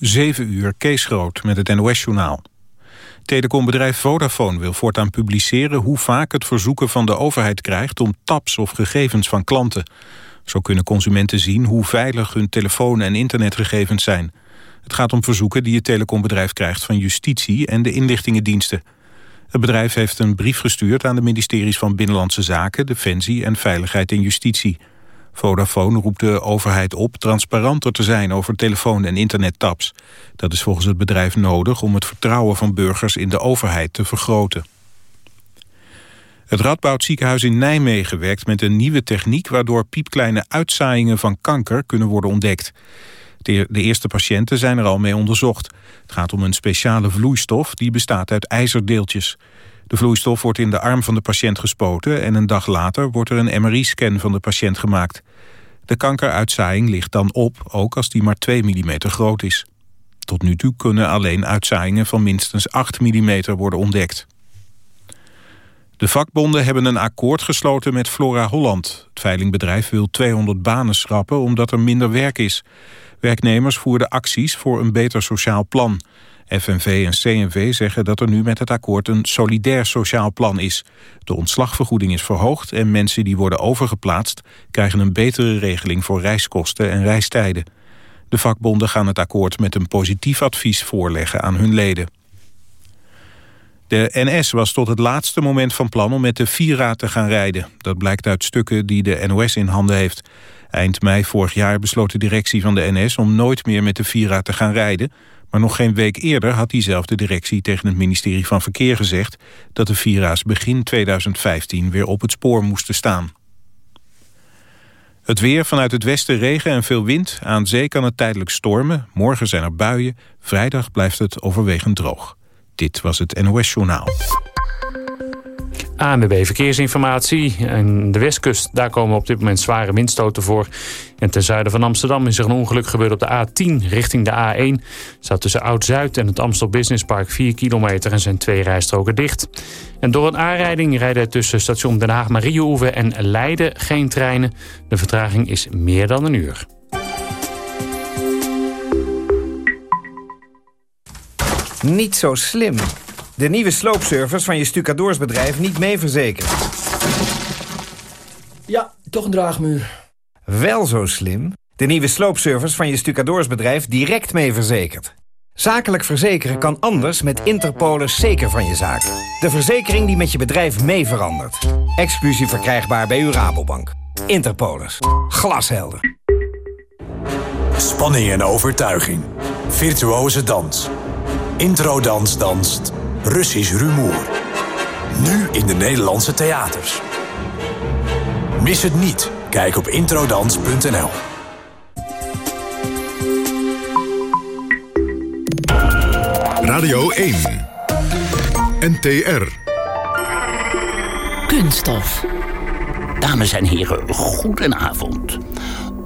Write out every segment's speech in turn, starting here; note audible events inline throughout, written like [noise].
7 uur, Kees Groot met het NOS-journaal. Telecombedrijf Vodafone wil voortaan publiceren hoe vaak het verzoeken van de overheid krijgt om tabs of gegevens van klanten. Zo kunnen consumenten zien hoe veilig hun telefoon- en internetgegevens zijn. Het gaat om verzoeken die het telecombedrijf krijgt van justitie en de inlichtingendiensten. Het bedrijf heeft een brief gestuurd aan de ministeries van Binnenlandse Zaken, Defensie en Veiligheid en Justitie. Vodafone roept de overheid op transparanter te zijn over telefoon- en internettabs. Dat is volgens het bedrijf nodig om het vertrouwen van burgers in de overheid te vergroten. Het Radboud ziekenhuis in Nijmegen werkt met een nieuwe techniek... waardoor piepkleine uitzaaiingen van kanker kunnen worden ontdekt. De eerste patiënten zijn er al mee onderzocht. Het gaat om een speciale vloeistof die bestaat uit ijzerdeeltjes. De vloeistof wordt in de arm van de patiënt gespoten... en een dag later wordt er een MRI-scan van de patiënt gemaakt. De kankeruitzaaiing ligt dan op, ook als die maar 2 mm groot is. Tot nu toe kunnen alleen uitzaaiingen van minstens 8 mm worden ontdekt. De vakbonden hebben een akkoord gesloten met Flora Holland. Het veilingbedrijf wil 200 banen schrappen omdat er minder werk is. Werknemers voerden acties voor een beter sociaal plan. FNV en CNV zeggen dat er nu met het akkoord een solidair sociaal plan is. De ontslagvergoeding is verhoogd en mensen die worden overgeplaatst... krijgen een betere regeling voor reiskosten en reistijden. De vakbonden gaan het akkoord met een positief advies voorleggen aan hun leden. De NS was tot het laatste moment van plan om met de Vira te gaan rijden. Dat blijkt uit stukken die de NOS in handen heeft. Eind mei vorig jaar besloot de directie van de NS om nooit meer met de Vira te gaan rijden... Maar nog geen week eerder had diezelfde directie tegen het ministerie van Verkeer gezegd... dat de Vira's begin 2015 weer op het spoor moesten staan. Het weer vanuit het westen regen en veel wind. Aan zee kan het tijdelijk stormen. Morgen zijn er buien. Vrijdag blijft het overwegend droog. Dit was het NOS Journaal. ANWB Verkeersinformatie. En de westkust, daar komen op dit moment zware windstoten voor. En ten zuiden van Amsterdam is er een ongeluk gebeurd op de A10 richting de A1. Staat tussen Oud-Zuid en het Amstel Business Park 4 kilometer en zijn twee rijstroken dicht. En door een aanrijding rijden tussen station Den Haag Mariehoeven en Leiden geen treinen. De vertraging is meer dan een uur. Niet zo slim. De nieuwe sloopservice van je stucadoorsbedrijf niet mee verzekerd. Ja, toch een draagmuur. Wel zo slim. De nieuwe sloopservice van je stucadoorsbedrijf direct mee verzekerd. Zakelijk verzekeren kan anders met Interpolis zeker van je zaak. De verzekering die met je bedrijf mee verandert. Exclusief verkrijgbaar bij uw Rabobank. Interpolis. Glashelder. Spanning en overtuiging. Virtuose dans. Intro-dans danst Russisch rumoer. Nu in de Nederlandse theaters. Mis het niet. Kijk op introdans.nl. Radio 1. NTR. Kunststof. Dames en heren, goedenavond.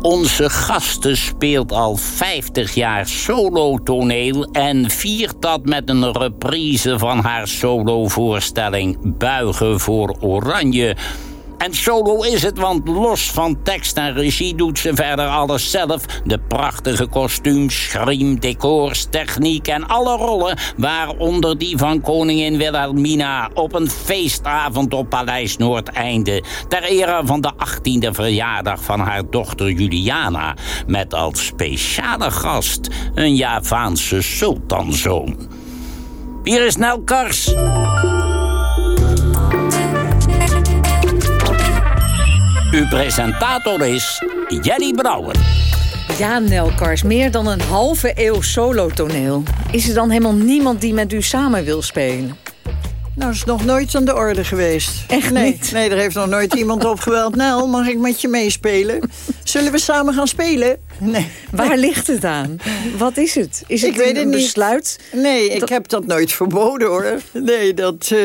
Onze gasten speelt al 50 jaar solotoneel... en viert dat met een reprise van haar solovoorstelling... Buigen voor Oranje... En solo is het, want los van tekst en regie doet ze verder alles zelf. De prachtige kostuums, schriem, decors, techniek en alle rollen... waaronder die van koningin Wilhelmina op een feestavond op Paleis Noordeinde... ter ere van de 18e verjaardag van haar dochter Juliana... met als speciale gast een Javaanse sultanzoon. Hier is Nel Kars. Uw presentator is Jelly Brouwer. Ja, Nelkars, meer dan een halve eeuw solotoneel. Is er dan helemaal niemand die met u samen wil spelen? Nou, dat is nog nooit aan de orde geweest. Echt nee, niet? Nee, er heeft nog nooit [laughs] iemand opgeweld. Nel, mag ik met je meespelen? Zullen we samen gaan spelen? Nee. Waar ligt het aan? Wat is het? Is het Ik weet een het niet. besluit? Nee, ik heb dat nooit verboden, hoor. Nee, dat... eh,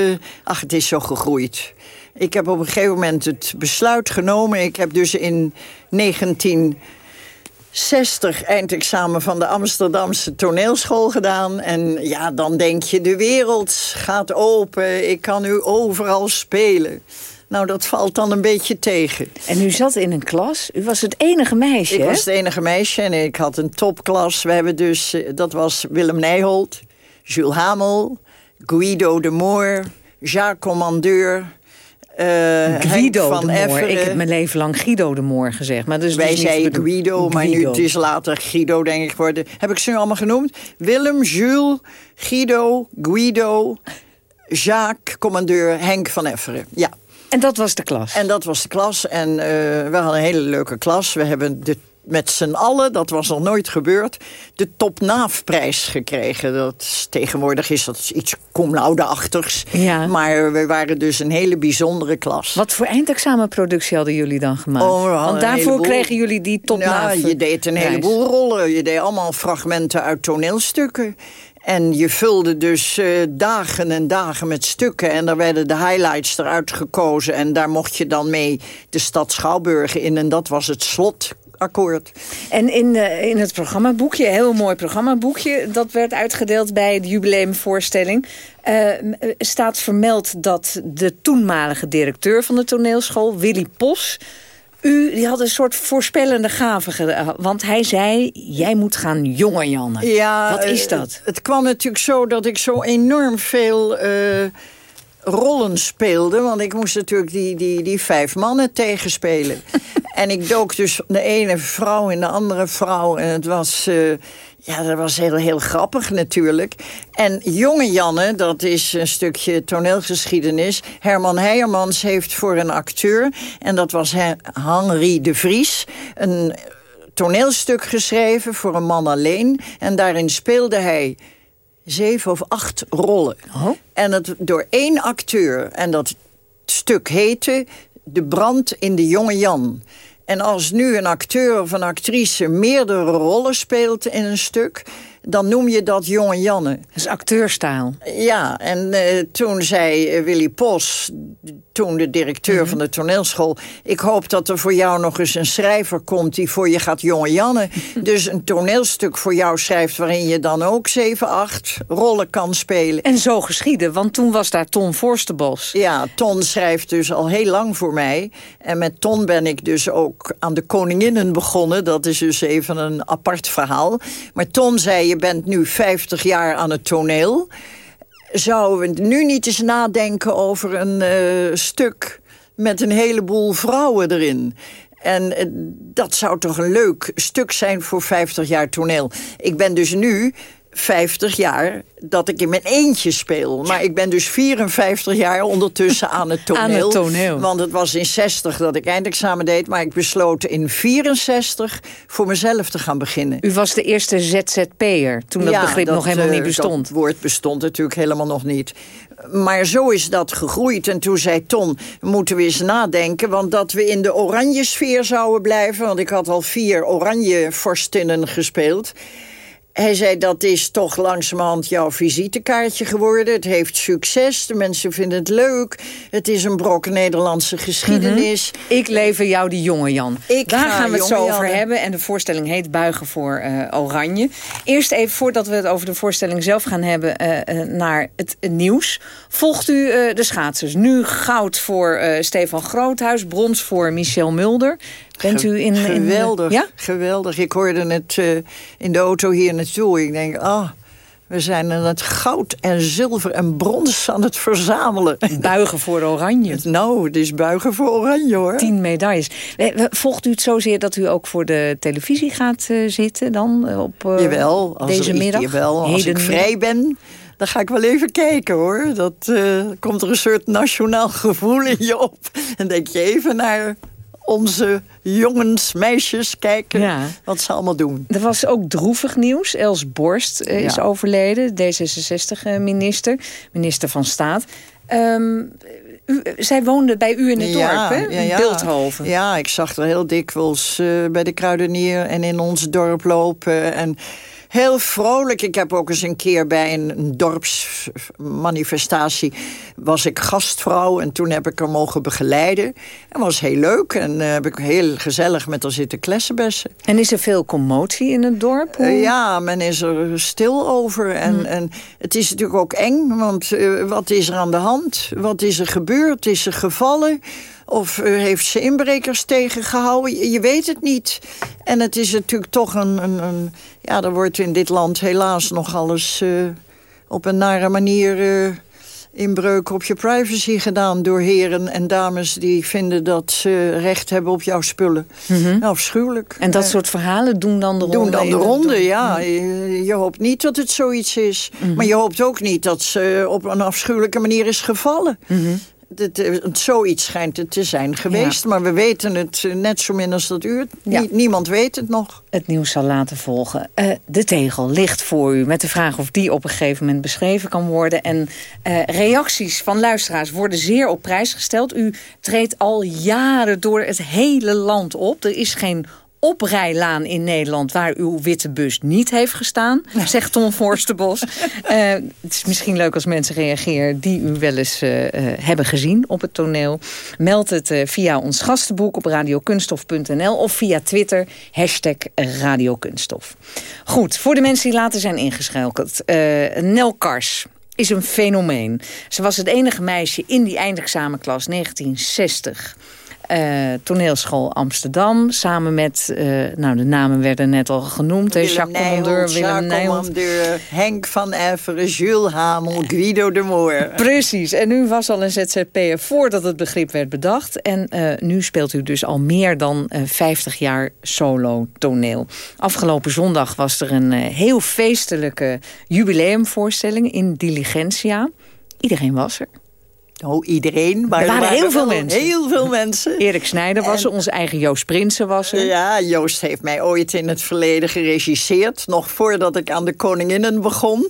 ach, het is zo gegroeid. Ik heb op een gegeven moment het besluit genomen. Ik heb dus in 1960 eindexamen van de Amsterdamse toneelschool gedaan. En ja, dan denk je, de wereld gaat open. Ik kan nu overal spelen. Nou, dat valt dan een beetje tegen. En u zat in een klas. U was het enige meisje, Ik hè? was het enige meisje en ik had een topklas. We hebben dus, eh, dat was Willem Nijholt, Jules Hamel, Guido de Moor, Jacques Commandeur... eh, Guido van de Moor. Efferen. Ik heb mijn leven lang Guido de Moor gezegd. Maar dat is Wij dus zeiden bedoeld. Guido, maar nu Guido. het is later Guido, denk ik, geworden. Heb ik ze nu allemaal genoemd? Willem, Jules, Guido, Guido, Jacques, commandeur, Henk van Efferen. Ja. En dat was de klas. En dat was de klas. En eh, we hadden een hele leuke klas. We hebben de, met z'n allen, dat was nog nooit gebeurd... de Top Naafprijs gekregen. Dat tegenwoordig is dat iets cum laude-achtigs. Ja. Maar we waren dus een hele bijzondere klas. Wat voor eindexamenproductie hadden jullie dan gemaakt? Oh, Want daarvoor heleboel. kregen jullie die top Ja, je deed een heleboel rollen. Je deed allemaal fragmenten uit toneelstukken. En je vulde dus eh, dagen en dagen met stukken. En daar werden de highlights eruit gekozen. En daar mocht je dan mee de stad Schouwburg in. En dat was het slotakkoord. En in, de, in het programmaboekje, een heel mooi programmaboekje... dat werd uitgedeeld bij de jubileumvoorstelling... eh, eh, staat vermeld dat de toenmalige directeur van de toneelschool... Willy Pos, u die had een soort voorspellende gave. Want hij zei, jij moet gaan jongen Janne. Ja, Wat is eh, dat? Het kwam natuurlijk zo dat ik zo enorm veel eh, rollen speelde. Want ik moest natuurlijk die, die, die vijf mannen tegenspelen. [laughs] en ik dook dus de ene vrouw in de andere vrouw. En het was... eh, ja, dat was heel, heel grappig natuurlijk. En Jonge Janne, dat is een stukje toneelgeschiedenis. Herman Heijermans heeft voor een acteur... en dat was Hen- Henri de Vries... een toneelstuk geschreven voor een man alleen. En daarin speelde hij zeven of acht rollen. En het door één acteur. En dat stuk heette De brand in de jonge Jan. En als nu een acteur of een actrice meerdere rollen speelt in een stuk... dan noem je dat jonge Janne. Dat is acteurstijl. Ja, en eh, toen zei eh, Willy Pos, toen de directeur van de toneelschool... ik hoop dat er voor jou nog eens een schrijver komt die voor je gaat jonge Janne. [laughs] dus een toneelstuk voor jou schrijft waarin je dan ook zeven, acht rollen kan spelen. En zo geschieden, want toen was daar Ton Forstenbos. Ja, Ton schrijft dus al heel lang voor mij. En met Ton ben ik dus ook aan de Koninginnen begonnen. Dat is dus even een apart verhaal. Maar Ton zei, je bent nu 50 jaar aan het toneel. Zouden we nu niet eens nadenken over een eh, stuk... met een heleboel vrouwen erin... En eh, dat zou toch een leuk stuk zijn voor 50 jaar toneel. Ik ben dus nu 50 jaar dat ik in mijn eentje speel. Maar ik ben dus 54 jaar ondertussen aan het toneel. [laughs] Aan het toneel. Want het was in 60 dat ik eindexamen deed... maar ik besloot in 64 voor mezelf te gaan beginnen. U was de eerste ZZP'er, toen dat Ja, begrip nog helemaal eh, niet bestond. Dat woord bestond natuurlijk helemaal nog niet. Maar zo is dat gegroeid. En toen zei Ton, moeten we eens nadenken... want dat we in de oranje sfeer zouden blijven... want ik had al vier oranje vorstinnen gespeeld... Hij zei, dat is toch langzamerhand jouw visitekaartje geworden. Het heeft succes, de mensen vinden het leuk. Het is een brok Nederlandse geschiedenis. Ik lever jou die jonge Jan. Ik Daar ga gaan we het zo over hebben. En de voorstelling heet Buigen voor eh, Oranje. Eerst even, voordat we het over de voorstelling zelf gaan hebben... eh, eh, naar het nieuws. Volgt u de schaatsers? Nu goud voor Stefan Groothuis. Brons voor Michel Mulder. Bent u in... in geweldig, ja? geweldig. Ik hoorde het eh, in de auto hier naartoe. Ik denk, ah, we zijn aan het goud en zilver en brons aan het verzamelen. Buigen voor Oranje. [laughs] nou, het is buigen voor oranje, hoor. Tien medailles. Volgt u het zozeer dat u ook voor de televisie gaat eh, zitten dan? eh, op, Jawel, als, deze iets- middag? jawel, als ik vrij ben, dan ga ik wel even kijken, hoor. Dat komt er een soort nationaal gevoel in je op. En denk je even naar onze jongens, meisjes kijken Ja. wat ze allemaal doen. Er was ook droevig nieuws. Els Borst eh, is Ja. overleden, D66-minister, minister van Staat. Ehm, u, zij woonde bij u in het dorp, hè? in Beeldhoven. Ja, ik zag er heel dikwijls eh, bij de kruidenier en in ons dorp lopen. En Heel vrolijk. Ik heb ook eens een keer bij een, dorpsmanifestatie... was ik gastvrouw en toen heb ik haar mogen begeleiden. En was heel leuk en uh, heb ik heel gezellig met haar zitten klessenbessen. En is er veel commotie in het dorp? Uh, ja, men is er stil over. En, hmm. en het is natuurlijk ook eng, want uh, wat is er aan de hand? Wat is er gebeurd? Is er gevallen? Of heeft ze inbrekers tegengehouden? Je, je, weet het niet. En het is natuurlijk toch een, een, een... ja, er wordt in dit land helaas nog alles uh, op een nare manier... Uh, inbreuk op je privacy gedaan door heren en dames... die vinden dat ze recht hebben op jouw spullen. Mm -hmm. Afschuwelijk. En dat soort verhalen doen dan de ronde? Doen dan de ronde, ja. Mm. Je, je, hoopt niet dat het zoiets is. Mm -hmm. Maar je hoopt ook niet dat ze op een afschuwelijke manier is gevallen. -hmm het, zoiets schijnt het te zijn geweest. Ja. Maar we weten het net zo min als dat u het. Ja. niemand weet het nog. Het nieuws zal laten volgen. Uh, de tegel ligt voor u met de vraag of die op een gegeven moment beschreven kan worden. En uh, reacties van luisteraars worden zeer op prijs gesteld. U treedt al jaren door het hele land op. Er is geen oprijlaan in Nederland waar uw witte bus niet heeft gestaan, zegt Tom [laughs] Forsterbos. uh, het is misschien leuk als mensen reageren die u wel eens uh, uh, hebben gezien op het toneel. Meld het via ons gastenboek op radiokunstof.nl of via Twitter, hashtag radiokunststof. Goed, voor de mensen die later zijn ingeschakeld. Nel Kars is een fenomeen. Ze was het enige meisje in die eindexamenklas 1960... Uh, toneelschool Amsterdam. Samen met, uh, nou de namen werden net al genoemd. Willem Jacques Commandeur, Willem Nijholt. Henk van Everen, Jules Hamel, Guido de Moor. Precies, en u was al een ZZP'er voordat het begrip werd bedacht. En uh, nu speelt u dus al meer dan 50 jaar solo toneel. Afgelopen zondag was er een heel feestelijke jubileumvoorstelling in Diligentia. Iedereen was er. Oh, iedereen. Maar er waren, waren heel veel mensen. Heel veel mensen. Erik Snijder was er, onze eigen Joost Prinsen was er. Ja, Joost heeft mij ooit in het verleden geregisseerd. Nog voordat ik aan de Koninginnen begon.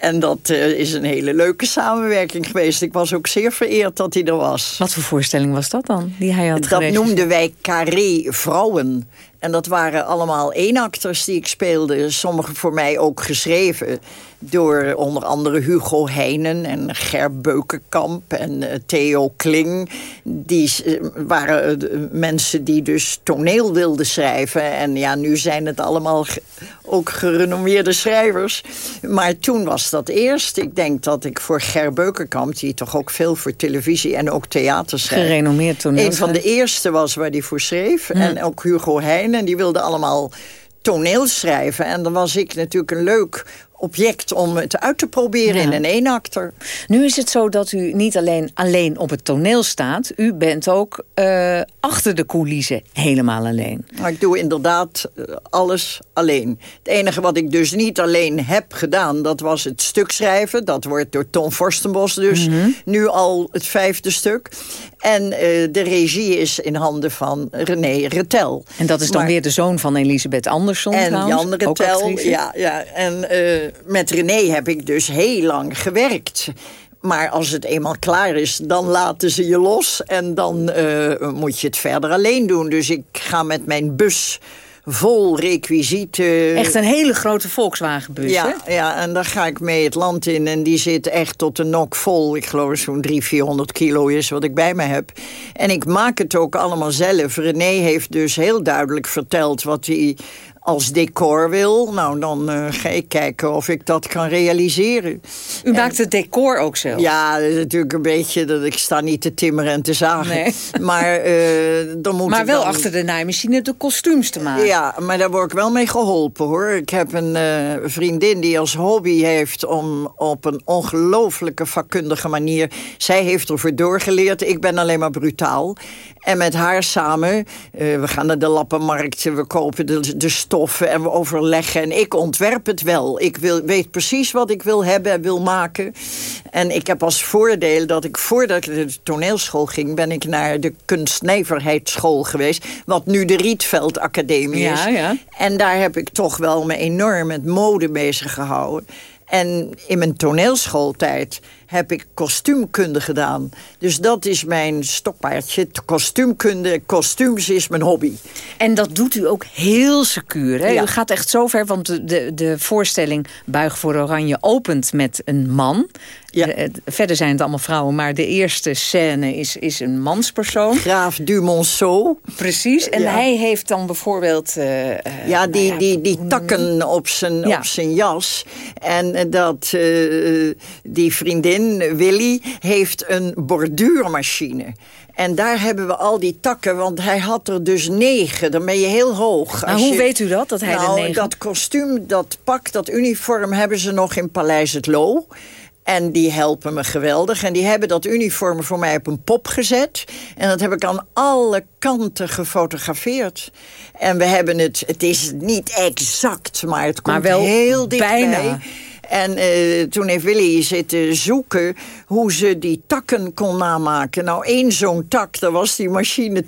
En dat uh, is een hele leuke samenwerking geweest. Ik was ook zeer vereerd dat hij er was. Wat voor voorstelling was dat dan, die hij had Dat noemden wij Carré Vrouwen. En dat waren allemaal eenakters die ik speelde. Sommige voor mij ook geschreven door onder andere Hugo Heinen en Ger Beukenkamp en uh, Theo Kling. Die uh, waren uh, mensen die dus toneel wilden schrijven. En ja, nu zijn het allemaal ook gerenommeerde schrijvers. Maar toen was dat eerst. Ik denk dat ik voor Ger Beukenkamp, die toch ook veel voor televisie en ook theater schreef. Gerenommeerd toneel. Een van de eerste was waar hij voor schreef. Hm. En ook Hugo Heinen, die wilden allemaal toneel schrijven. En dan was ik natuurlijk een leuk object om het uit te proberen ja. in een eenakter. Nu is het zo dat u niet alleen, alleen op het toneel staat. U bent ook uh, achter de coulissen helemaal alleen. Maar ik doe inderdaad uh, alles alleen. Het enige wat ik dus niet alleen heb gedaan... dat was het stuk schrijven. Dat wordt door Tom Forstenbos dus mm -hmm. nu al het vijfde stuk. En uh, de regie is in handen van René Retel. En dat is dan maar, weer de zoon van Elisabeth Andersson En trouwens, Jan Retel, ja, ja. En met René heb ik dus heel lang gewerkt. Maar als het eenmaal klaar is, dan laten ze je los. En dan uh, moet je het verder alleen doen. Dus ik ga met mijn bus vol requisieten. Echt een hele grote Volkswagenbus, ja, hè? Ja, en daar ga ik mee het land in. En die zit echt tot de nok vol. Ik geloof zo'n 300, 400 kilo is wat ik bij me heb. En ik maak het ook allemaal zelf. René heeft dus heel duidelijk verteld wat hij als decor wil, nou dan uh, ga ik kijken of ik dat kan realiseren. U en, maakt het decor ook zelf? Ja, dat is natuurlijk een beetje dat ik sta niet te timmeren en te zagen. Nee. [laughs] Maar, uh, dan moet maar wel dan... achter de naaimachine de kostuums te maken. Ja, maar daar word ik wel mee geholpen hoor. Ik heb een uh, vriendin die als hobby heeft om op een ongelooflijke vakkundige manier... zij heeft ervoor doorgeleerd, ik ben alleen maar brutaal. En met haar samen, we gaan naar de lappenmarkt, we kopen de, de stoffen en we overleggen. En ik ontwerp het wel. Ik wil, weet precies wat ik wil hebben en wil maken. En ik heb als voordeel dat ik voordat ik naar de toneelschool ging... ben ik naar de kunstnijverheidsschool geweest. Wat nu de Rietveld Academie is. Ja, ja. En daar heb ik toch wel me enorm met mode bezig gehouden. En in mijn toneelschooltijd heb ik kostuumkunde gedaan. Dus dat is mijn stokpaardje. Kostuumkunde, kostuums is mijn hobby. En dat doet u ook heel secuur. Hè? Ja. U gaat echt zo ver, want de, de, de voorstelling Buig voor Oranje opent met een man. Ja. De- eh, verder zijn het allemaal vrouwen, maar de eerste scène is, is een manspersoon. Graaf Dumonceau. Precies, en Ja. hij heeft dan bijvoorbeeld... eh, eh, Ja, nou die, ja, die, die takken op zijn, op zijn jas. En eh, dat eh, die vriendin, Willy, heeft een borduurmachine. En daar hebben we al die takken, want hij had er dus negen. Dan ben je heel hoog. Maar Als hoe je- weet u dat, dat hij nou, er negen... dat kostuum, dat pak, dat uniform hebben ze nog in Paleis het Loo. En die helpen me geweldig. En die hebben dat uniform voor mij op een pop gezet. En dat heb ik aan alle kanten gefotografeerd. En we hebben het, het is niet exact, maar het komt Maar wel heel dichtbij. bijna. En eh, toen heeft Willy zitten zoeken hoe ze die takken kon namaken. Nou, één zo'n tak, daar was die machine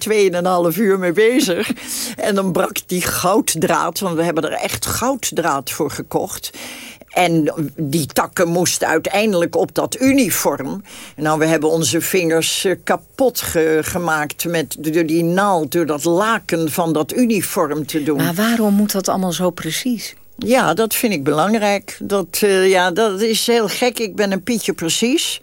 2,5 uur mee bezig. En dan brak die gouddraad, want we hebben er echt gouddraad voor gekocht. En die takken moesten uiteindelijk op dat uniform. Nou, we hebben onze vingers eh, kapot ge- gemaakt met door die naald, door dat laken van dat uniform te doen. Maar waarom moet dat allemaal zo precies? Ja, dat vind ik belangrijk. Dat, eh, ja, dat is heel gek. Ik ben een Pietje precies.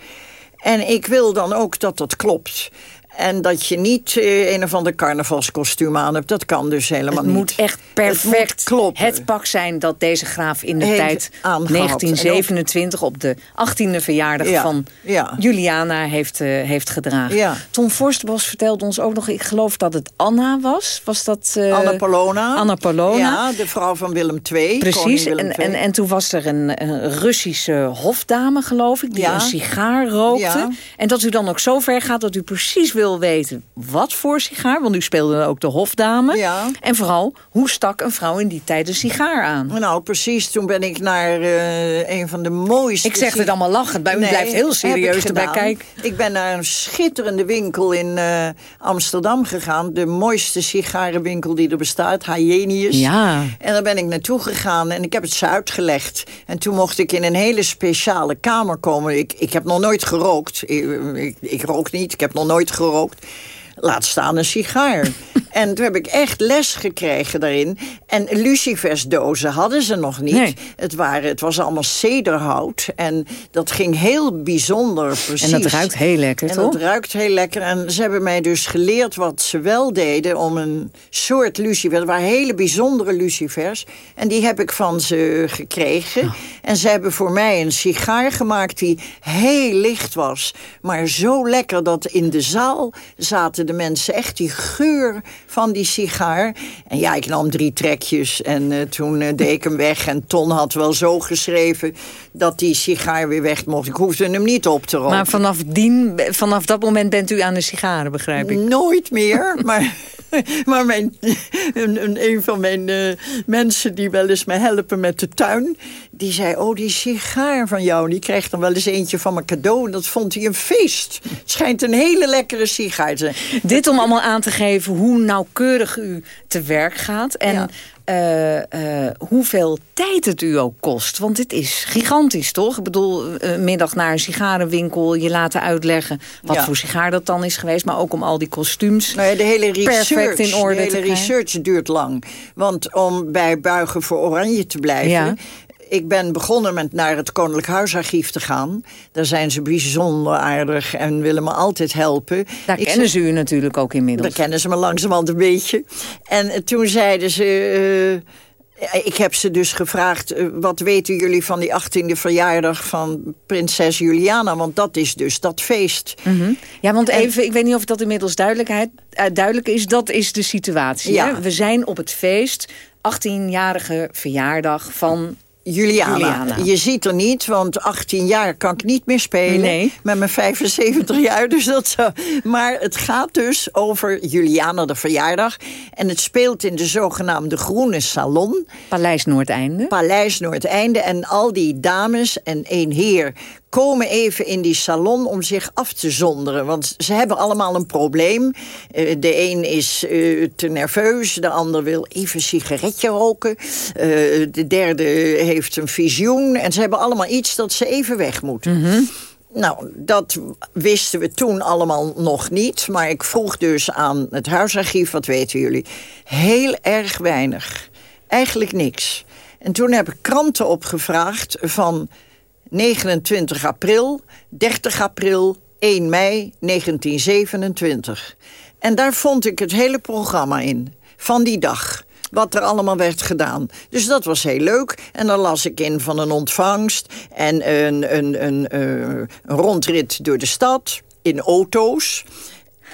En ik wil dan ook dat dat klopt. En dat je niet eh, een of ander carnavalskostuum aan hebt. Dat kan dus helemaal Het niet. moet echt Het perfect moet kloppen. het pak zijn dat deze graaf in de tijd aangehad. 1927 op de 18e verjaardag Ja, van ja. Juliana heeft, eh, heeft gedragen. Ja. Tom Forsterbos vertelde ons ook nog, ik geloof dat het Anna was. Was dat... eh, Anna Polona. Anna Polona. Ja, de vrouw van Willem II. Precies, Willem en, II. en, en toen was er een, een Russische hofdame, geloof ik... die een sigaar rookte. En dat u dan ook zo ver gaat dat u precies wil weten... wat voor sigaar, want u speelde ook de hofdame. Ja. En vooral, hoe stak een vrouw in die tijd een sigaar aan? Nou, precies. Toen ben ik naar eh, een van de mooiste... Ik zeg het allemaal lachend, maar u blijft heel serieus ik erbij kijken. Ik ben naar een schitterende winkel in eh, Amsterdam gegaan. De mooiste sigarenwinkel die er bestaat, Hyenius. Ja. En daar ben ik naartoe gegaan en ik heb het ze uitgelegd. En toen mocht ik in een hele speciale kamer komen. Ik, ik heb nog nooit gerookt. Ik, ik, ik rook niet, ik heb nog nooit gerookt gerookt. Laat staan een sigaar. [laughs] en toen heb ik echt les gekregen daarin. En lucifersdozen hadden ze nog niet. Nee. Het, waren, het was allemaal cederhout. En dat ging heel bijzonder precies. En dat ruikt heel lekker, En toch? dat ruikt heel lekker. En ze hebben mij dus geleerd wat ze wel deden... om een soort lucifer... Het waren hele bijzondere lucifers. En die heb ik van ze gekregen. Oh. En ze hebben voor mij een sigaar gemaakt die heel licht was. Maar zo lekker dat in de zaal zaten de mensen echt die geur van die sigaar. En ja, ik nam drie trekjes en eh, toen eh, deed ik hem weg. En Ton had wel zo geschreven dat die sigaar weer weg mocht. Ik hoefde hem niet op te roken. Maar vanaf, dien, vanaf dat moment bent u aan de sigaren, begrijp ik. Nooit meer, [laughs] maar, maar mijn, een van mijn eh, mensen die wel eens me helpen met de tuin... die zei, oh, die sigaar van jou, die krijgt dan wel eens eentje van mijn cadeau... en dat vond hij een feest. Het schijnt een hele lekkere sigaar te zijn. Dit om allemaal aan te geven hoe nauwkeurig u te werk gaat. En Ja. eh, eh, hoeveel tijd het u ook kost. Want dit is gigantisch, toch? Ik bedoel, een middag naar een sigarenwinkel... je laten uitleggen wat Ja. voor sigaar dat dan is geweest... maar ook om al die kostuums Nou ja, de hele research, perfect in orde de hele te krijgen. research duurt lang. Want om bij Buigen voor Oranje te blijven... Ja. Ik ben begonnen met naar het Koninklijk Huisarchief te gaan. Daar zijn ze bijzonder aardig en willen me altijd helpen. Daar Ik kennen ze u natuurlijk ook inmiddels. Daar kennen ze me langzamerhand een beetje. En eh, toen zeiden ze... eh, ik heb ze dus gevraagd... eh, wat weten jullie van die 18e verjaardag van prinses Juliana? Want dat is dus dat feest. Mhm. Ja, want even, ik weet niet of dat inmiddels duidelijkheid, duidelijk is. Dat is de situatie. Ja. Hè? We zijn op het feest, 18-jarige verjaardag van Juliana. Juliana. Je ziet er niet, want 18 jaar kan ik niet meer spelen. Nee. Met mijn 75 [laughs] jaar. Dus dat zou... Maar het gaat dus over Juliana, de verjaardag. En het speelt in de zogenaamde Groene Salon. Paleis Noordeinde. Paleis Noordeinde. En al die dames en één heer komen even in die salon om zich af te zonderen. Want ze hebben allemaal een probleem. Eh, de een is eh, te nerveus, de ander wil even een sigaretje roken. Eh, de derde heeft een visioen. En ze hebben allemaal iets dat ze even weg moeten. Nou, dat wisten we toen allemaal nog niet. Maar ik vroeg dus aan het huisarchief, wat weten jullie? Heel erg weinig. Eigenlijk niks. En toen heb ik kranten opgevraagd van 29 april, 30 april, 1 mei 1927. En daar vond ik het hele programma in, van die dag wat er allemaal werd gedaan. Dus dat was heel leuk. En dan las ik in van een ontvangst en een, een, een, eh, een rondrit door de stad in auto's.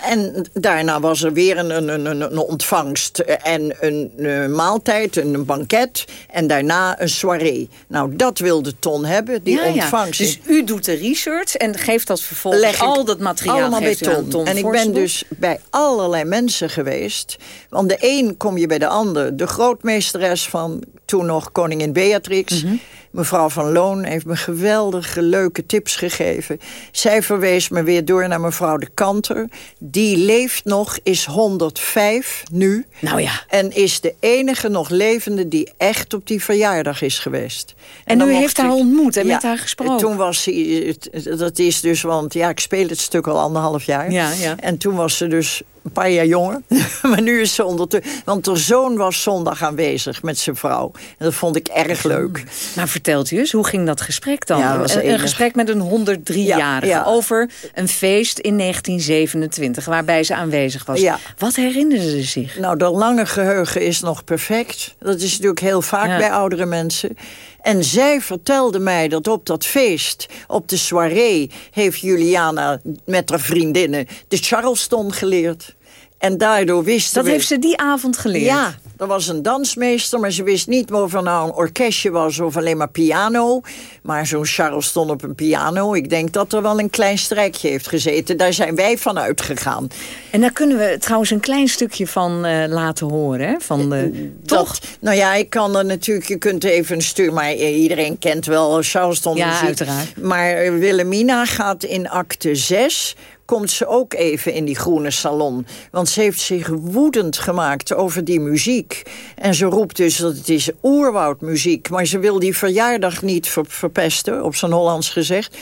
En daarna was er weer een, een, een, een ontvangst en een, een, maaltijd, een banket. En daarna een soirée. Nou, dat wilde Ton hebben, die ontvangst. Dus u doet de research en geeft dat vervolgens al dat materiaal allemaal bij Ton. En ik ben dus bij allerlei mensen geweest. Want de een kom je bij de ander. De grootmeesteres van toen nog koningin Beatrix... Mhm. Mevrouw van Loon heeft me geweldige, leuke tips gegeven. Zij verwees me weer door naar mevrouw de Kanter. Die leeft nog, is 105 nu. Nou ja. En is de enige nog levende die echt op die verjaardag is geweest. En, en u heeft haar ontmoet en met haar gesproken? Toen was ze, dat is dus, want ja, ik speel het stuk al anderhalf jaar. Ja, ja. En toen was ze dus een paar jaar jonger. [laughs] maar nu is ze ondertussen... Want de zoon was zondag aanwezig met zijn vrouw. En dat vond ik erg leuk. Maar vertelt u eens, hoe ging dat gesprek dan? Ja, een, een, gesprek met een 103-jarige over een feest in 1927... waarbij ze aanwezig was. Wat herinnerde ze zich? Nou, dat lange geheugen is nog perfect. Dat is natuurlijk heel vaak bij oudere mensen. En zij vertelde mij dat op dat feest, op de soirée... heeft Juliana met haar vriendinnen de Charleston geleerd. En daardoor wist Dat heeft ze die avond geleerd? Ja, er was een dansmeester, maar ze wist niet of er nou een orkestje was of alleen maar piano. Maar zo'n Charleston op een piano, ik denk dat er wel een klein strijkje heeft gezeten. Daar zijn wij van uitgegaan. En daar kunnen we trouwens een klein stukje van uh, laten horen, hè? Van de, toch? Nou ja, ik kan er natuurlijk, je kunt even een stuur, maar iedereen kent wel Charleston. Ja, uiteraard. Maar Wilhelmina gaat in acte 6 komt ze ook even in die groene salon. Want ze heeft zich woedend gemaakt over die muziek. En ze roept dus dat het is oerwoudmuziek. Maar ze wil die verjaardag niet verpesten, op zijn Hollands gezegd.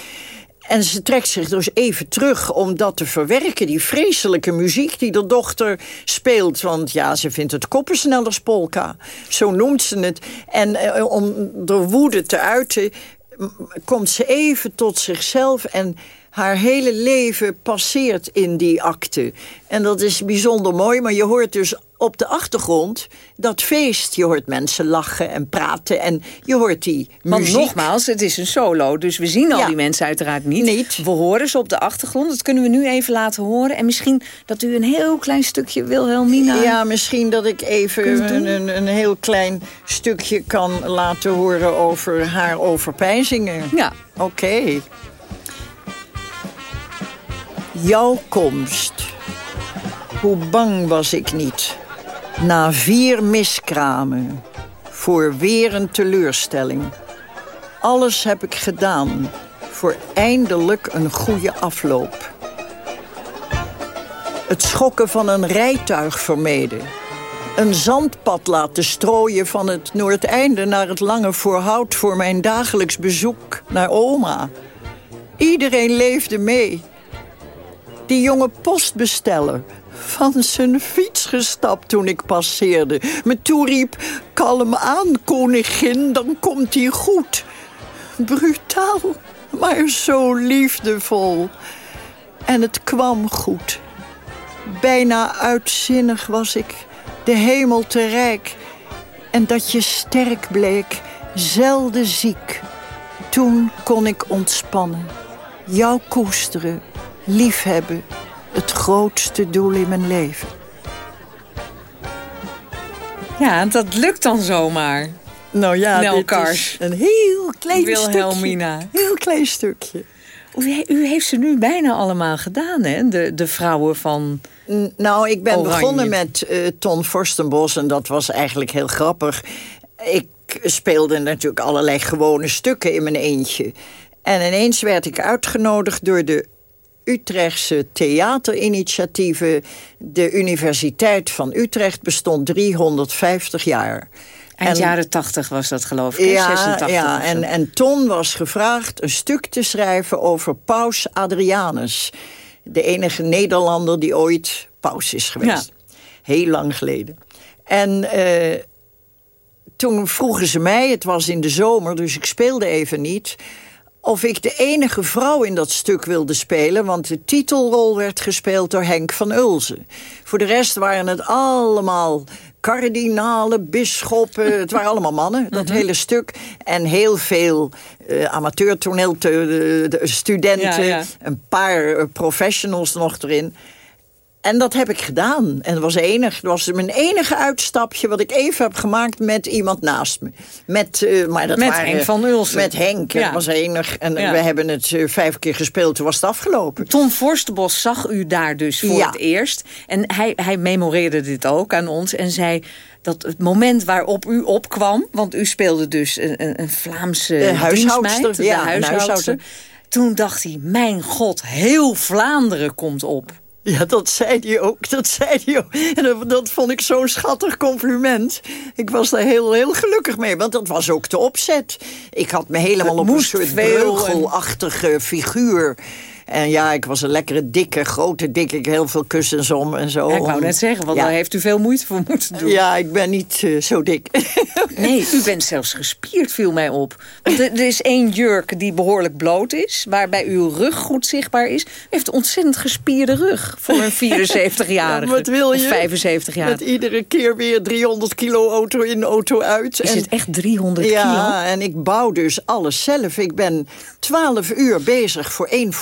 En ze trekt zich dus even terug om dat te verwerken. Die vreselijke muziek die de dochter speelt. Want ja, ze vindt het koppensnellerspolka. Zo noemt ze het. En eh, om de woede te uiten komt ze even tot zichzelf en haar hele leven passeert in die akte. En dat is bijzonder mooi, maar je hoort dus op de achtergrond dat feest. Je hoort mensen lachen en praten en je hoort die muziek. Want nogmaals, het is een solo, dus we zien al die mensen uiteraard niet. niet. We horen ze op de achtergrond, dat kunnen we nu even laten horen. En misschien dat u een heel klein stukje Wilhelmina... Ja, misschien dat ik even een, een, een, heel klein stukje kan laten horen over haar overpijzingen. Ja. Oké. Jouw komst. Hoe bang was ik niet. Na vier miskramen. Voor weer een teleurstelling. Alles heb ik gedaan. Voor eindelijk een goede afloop. Het schokken van een rijtuig vermeden. Een zandpad laten strooien van het Noordeinde naar het Lange Voorhout... voor mijn dagelijks bezoek naar oma. Iedereen leefde mee die jonge postbesteller van zijn fiets gestapt toen ik passeerde. Me toeriep, kalm aan, koningin, dan komt hij goed. Brutaal, maar zo liefdevol. En het kwam goed. Bijna uitzinnig was ik, de hemel te rijk. En dat je sterk bleek, zelden ziek. Toen kon ik ontspannen, jou koesteren liefhebben het grootste doel in mijn leven. Ja, dat lukt dan zomaar. Nou ja, Nel dit is een heel klein Wilhelmina. stukje. Heel klein stukje. U, u, heeft ze nu bijna allemaal gedaan, hè? De, de vrouwen van Nou, ik ben begonnen met uh, Ton Forstenbos en dat was eigenlijk heel grappig. Ik speelde natuurlijk allerlei gewone stukken in mijn eentje. En ineens werd ik uitgenodigd door de Utrechtse theaterinitiatieven. De Universiteit van Utrecht bestond 350 jaar. Eind En- jaren tachtig was dat geloof ik. Ja, 86 ja en, en Ton was gevraagd een stuk te schrijven over Paus Adrianus. De enige Nederlander die ooit paus is geweest. Heel lang geleden. En eh, toen vroegen ze mij, het was in de zomer, dus ik speelde even niet... of ik de enige vrouw in dat stuk wilde spelen... want de titelrol werd gespeeld door Henk van Ulzen. Voor de rest waren het allemaal kardinalen, bisschoppen. Het waren allemaal mannen, dat hele stuk. En heel veel eh amateurtoneelstudenten. Ja, ja. Een paar eh, professionals nog erin. En dat heb ik gedaan. En dat was, enig, dat was mijn enige uitstapje wat ik even heb gemaakt met iemand naast me. Met, eh, maar dat Met waren- Henk van Ulsen. Met Henk. Ja. Dat was enig. En Ja. we hebben het eh, vijf keer gespeeld, toen was het afgelopen. Tom Forstenbos zag u daar dus voor Ja. het eerst. En hij, hij memoreerde dit ook aan ons en zei dat het moment waarop u opkwam... want u speelde dus een, een, Vlaamse De huishoudster, de ja, huishoudster. Toen dacht hij, mijn god, heel Vlaanderen komt op. Ja, dat zei hij ook. Dat zei hij ook. En dat, dat vond ik zo'n schattig compliment. Ik was daar heel, heel gelukkig mee, want dat was ook de opzet. Ik had me helemaal Het op een soort breugelachtige figuur. En ja, ik was een lekkere, dikke, grote, dikke, heel veel kussens om en zo. Ja, ik wou net zeggen, want ja. daar heeft u veel moeite voor moeten doen. Ja, ik ben niet eh, zo dik. [laughs] Nee, u bent zelfs gespierd, viel mij op. Want er, er is één jurk die behoorlijk bloot is... waarbij uw rug goed zichtbaar is. U heeft een ontzettend gespierde rug voor een [laughs] 74-jarige. wat wil je? Of 75-jarige. Met iedere keer weer 300 kilo auto in, auto uit. Is En- het echt 300 ja, kilo? en ik bouw dus alles zelf. Ik ben 12 uur bezig voor één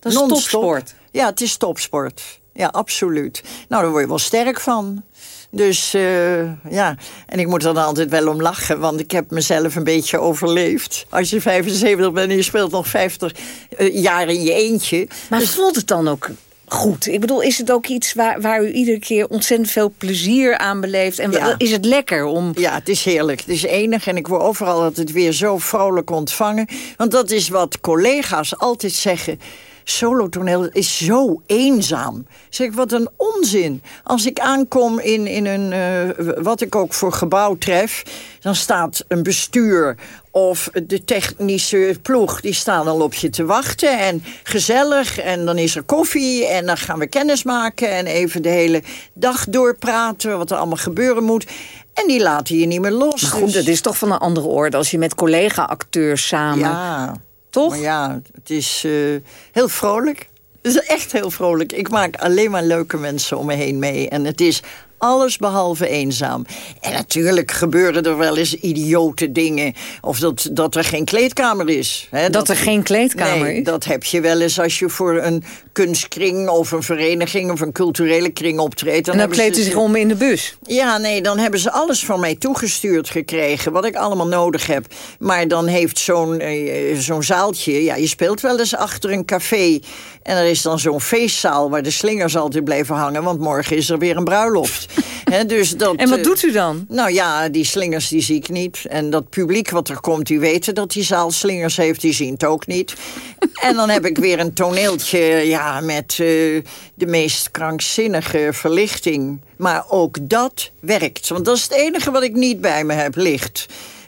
Dat is topsport. Ja, het is topsport. Ja, absoluut. Nou, daar word je wel sterk van. Dus eh, ja, en ik moet er dan altijd wel om lachen, want ik heb mezelf een beetje overleefd. Als je 75 bent en je speelt nog 50 eh, jaar in je eentje. Maar voelt het dan ook goed? Ik bedoel, is het ook iets waar, waar u iedere keer ontzettend veel plezier aan beleeft? En Ja. is het lekker om... Ja, het is heerlijk. Het is enig en ik word overal altijd weer zo vrolijk ontvangen. Want dat is wat collega's altijd zeggen. Solotoneel is zo eenzaam. Zeg ik, wat een onzin. Als ik aankom in, in een, eh, wat ik ook voor gebouw tref... dan staat een bestuur of de technische ploeg... die staan al op je te wachten en gezellig. En dan is er koffie en dan gaan we kennis maken... en even de hele dag doorpraten, wat er allemaal gebeuren moet... En die laten je niet meer los. Maar goed, dus- het is toch van een andere orde als je met collega-acteurs samen... Ja. Toch? Maar ja, het is eh, heel vrolijk. Het is echt heel vrolijk. Ik maak alleen maar leuke mensen om me heen mee. En het is alles behalve eenzaam. En natuurlijk gebeuren er wel eens idiote dingen. Of dat, dat er geen kleedkamer is. Hè, Dat er geen kleedkamer nee, is? dat heb je wel eens als je voor een kunstkring... of een vereniging of een culturele kring optreedt. En dan kleedt ze- zich om in de bus. ja, nee, dan hebben ze alles van mij toegestuurd gekregen... wat ik allemaal nodig heb. Maar dan heeft zo'n eh, zo'n zaaltje... Ja, je speelt wel eens achter een café... en er is dan zo'n feestzaal waar de slingers altijd blijven hangen... want morgen is er weer een bruiloft. Dus dat, En wat eh, doet u dan? nou ja, die slingers die zie ik niet. En dat publiek wat er komt, die weten dat die zaal slingers heeft. Die zien het ook niet. [laughs] en dan heb ik weer een toneeltje ja, met eh, de meest krankzinnige verlichting. Maar ook dat werkt. Want dat is het enige wat ik niet bij me heb, licht.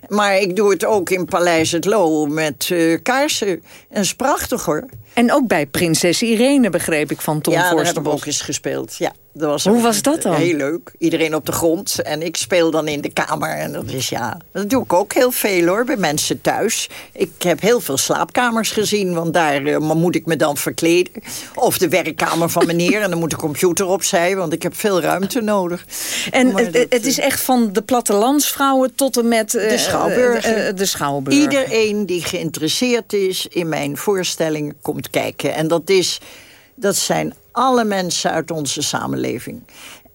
Maar ik doe het ook in Paleis het Loo met eh, kaarsen. En dat is prachtig hoor. En ook bij prinses Irene, begreep ik van Tom ja, daar heb ik Forsterbos. ook eens gespeeld. Ja, dat was Hoe was dat dan? Heel leuk. Iedereen op de grond en ik speel dan in de kamer. En dat is ja, dat doe ik ook heel veel hoor, bij mensen thuis. Ik heb heel veel slaapkamers gezien, want daar eh, moet ik me dan verkleden. Of de werkkamer van meneer en dan moet de computer opzij, want ik heb veel ruimte nodig. En het, dat, het is echt van de plattelandsvrouwen tot en met eh, De schouwburger. eh, eh, de schouwburger. Iedereen die geïnteresseerd is in mijn voorstelling komt kijken. En dat, is, dat zijn alle mensen uit onze samenleving.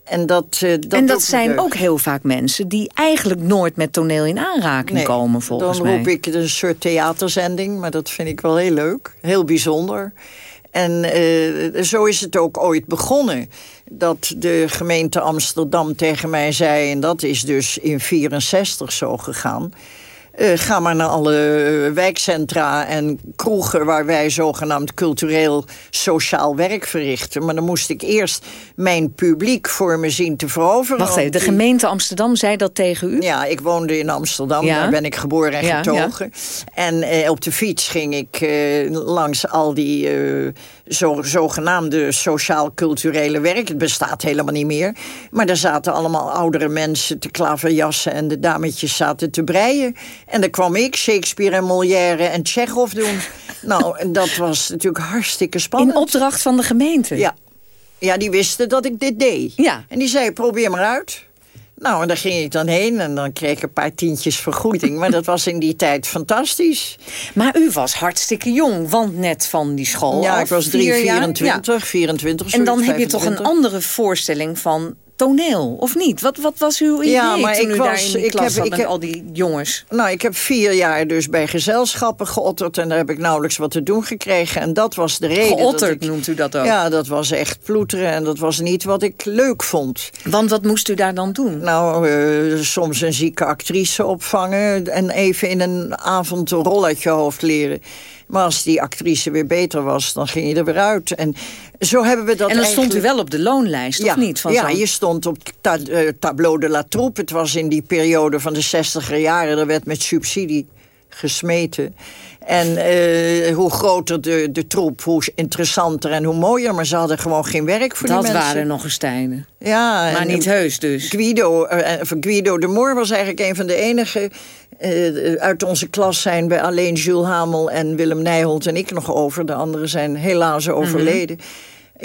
En dat, eh, dat, en dat zijn deugd. ook heel vaak mensen die eigenlijk nooit met toneel in aanraking Nee, komen, volgens dan mij. roep ik een soort theaterzending, maar dat vind ik wel heel leuk. Heel bijzonder. En eh, zo is het ook ooit begonnen. Dat de gemeente Amsterdam tegen mij zei... en dat is dus in 64 zo gegaan... Eh, ga maar naar alle wijkcentra en kroegen... waar wij zogenaamd cultureel sociaal werk verrichten. Maar dan moest ik eerst mijn publiek voor me zien te veroveren. Wacht even, de gemeente Amsterdam zei dat tegen u? Ja, ik woonde in Amsterdam. Ja. Daar ben ik geboren en Ja, getogen. En eh, op de fiets ging ik eh, langs al die eh, zo, zogenaamde sociaal-culturele werk. Het bestaat helemaal niet meer. Maar daar zaten allemaal oudere mensen te klaverjassen... en de dametjes zaten te breien. En dan kwam ik Shakespeare en Molière en Chekhov doen. [laughs] nou, dat was natuurlijk hartstikke spannend. In opdracht van de gemeente? Ja. ja, die wisten dat ik dit deed. Ja. En die zei, probeer maar uit. Nou, en daar ging ik dan heen en dan kreeg ik een paar tientjes vergoeding. Maar dat was in die tijd fantastisch. Maar u was hartstikke jong, want net van die school ja, ik was vier 3, jaar. 24, Ja. 24. En dan heb je toch een 25. andere voorstelling van toneel, of niet? Wat, wat was uw idee Ja, maar toen ik u daar was- in die ik klas heb- ik heb- al die jongens? Nou, ik heb vier jaar dus bij gezelschappen geotterd... en daar heb ik nauwelijks wat te doen gekregen. En dat was de reden Geotterd dat ik... noemt u dat ook? Ja, dat was echt ploeteren en dat was niet wat ik leuk vond. Want wat moest u daar dan doen? Nou, eh, soms een zieke actrice opvangen... en even in een avond een rol uit je hoofd leren. Maar als die actrice weer beter was, dan ging je er weer uit. En zo hebben we dat en dan stond u wel op de loonlijst, ja, of niet? Van ja, je stond op ta eh, Tableau de la Troupe. Het was in die periode van de 60er jaren. Er werd met subsidie gesmeten. En eh, hoe groter de, de troep, hoe interessanter en hoe mooier. Maar ze hadden gewoon geen werk voor dat die mensen. waren nog eens tijden. Ja, Maar niet heus dus. Guido, of Guido de Moor was eigenlijk een van de enige... uit onze klas zijn we alleen Jules Hamel en Willem Nijholt en ik nog over. De anderen zijn helaas overleden.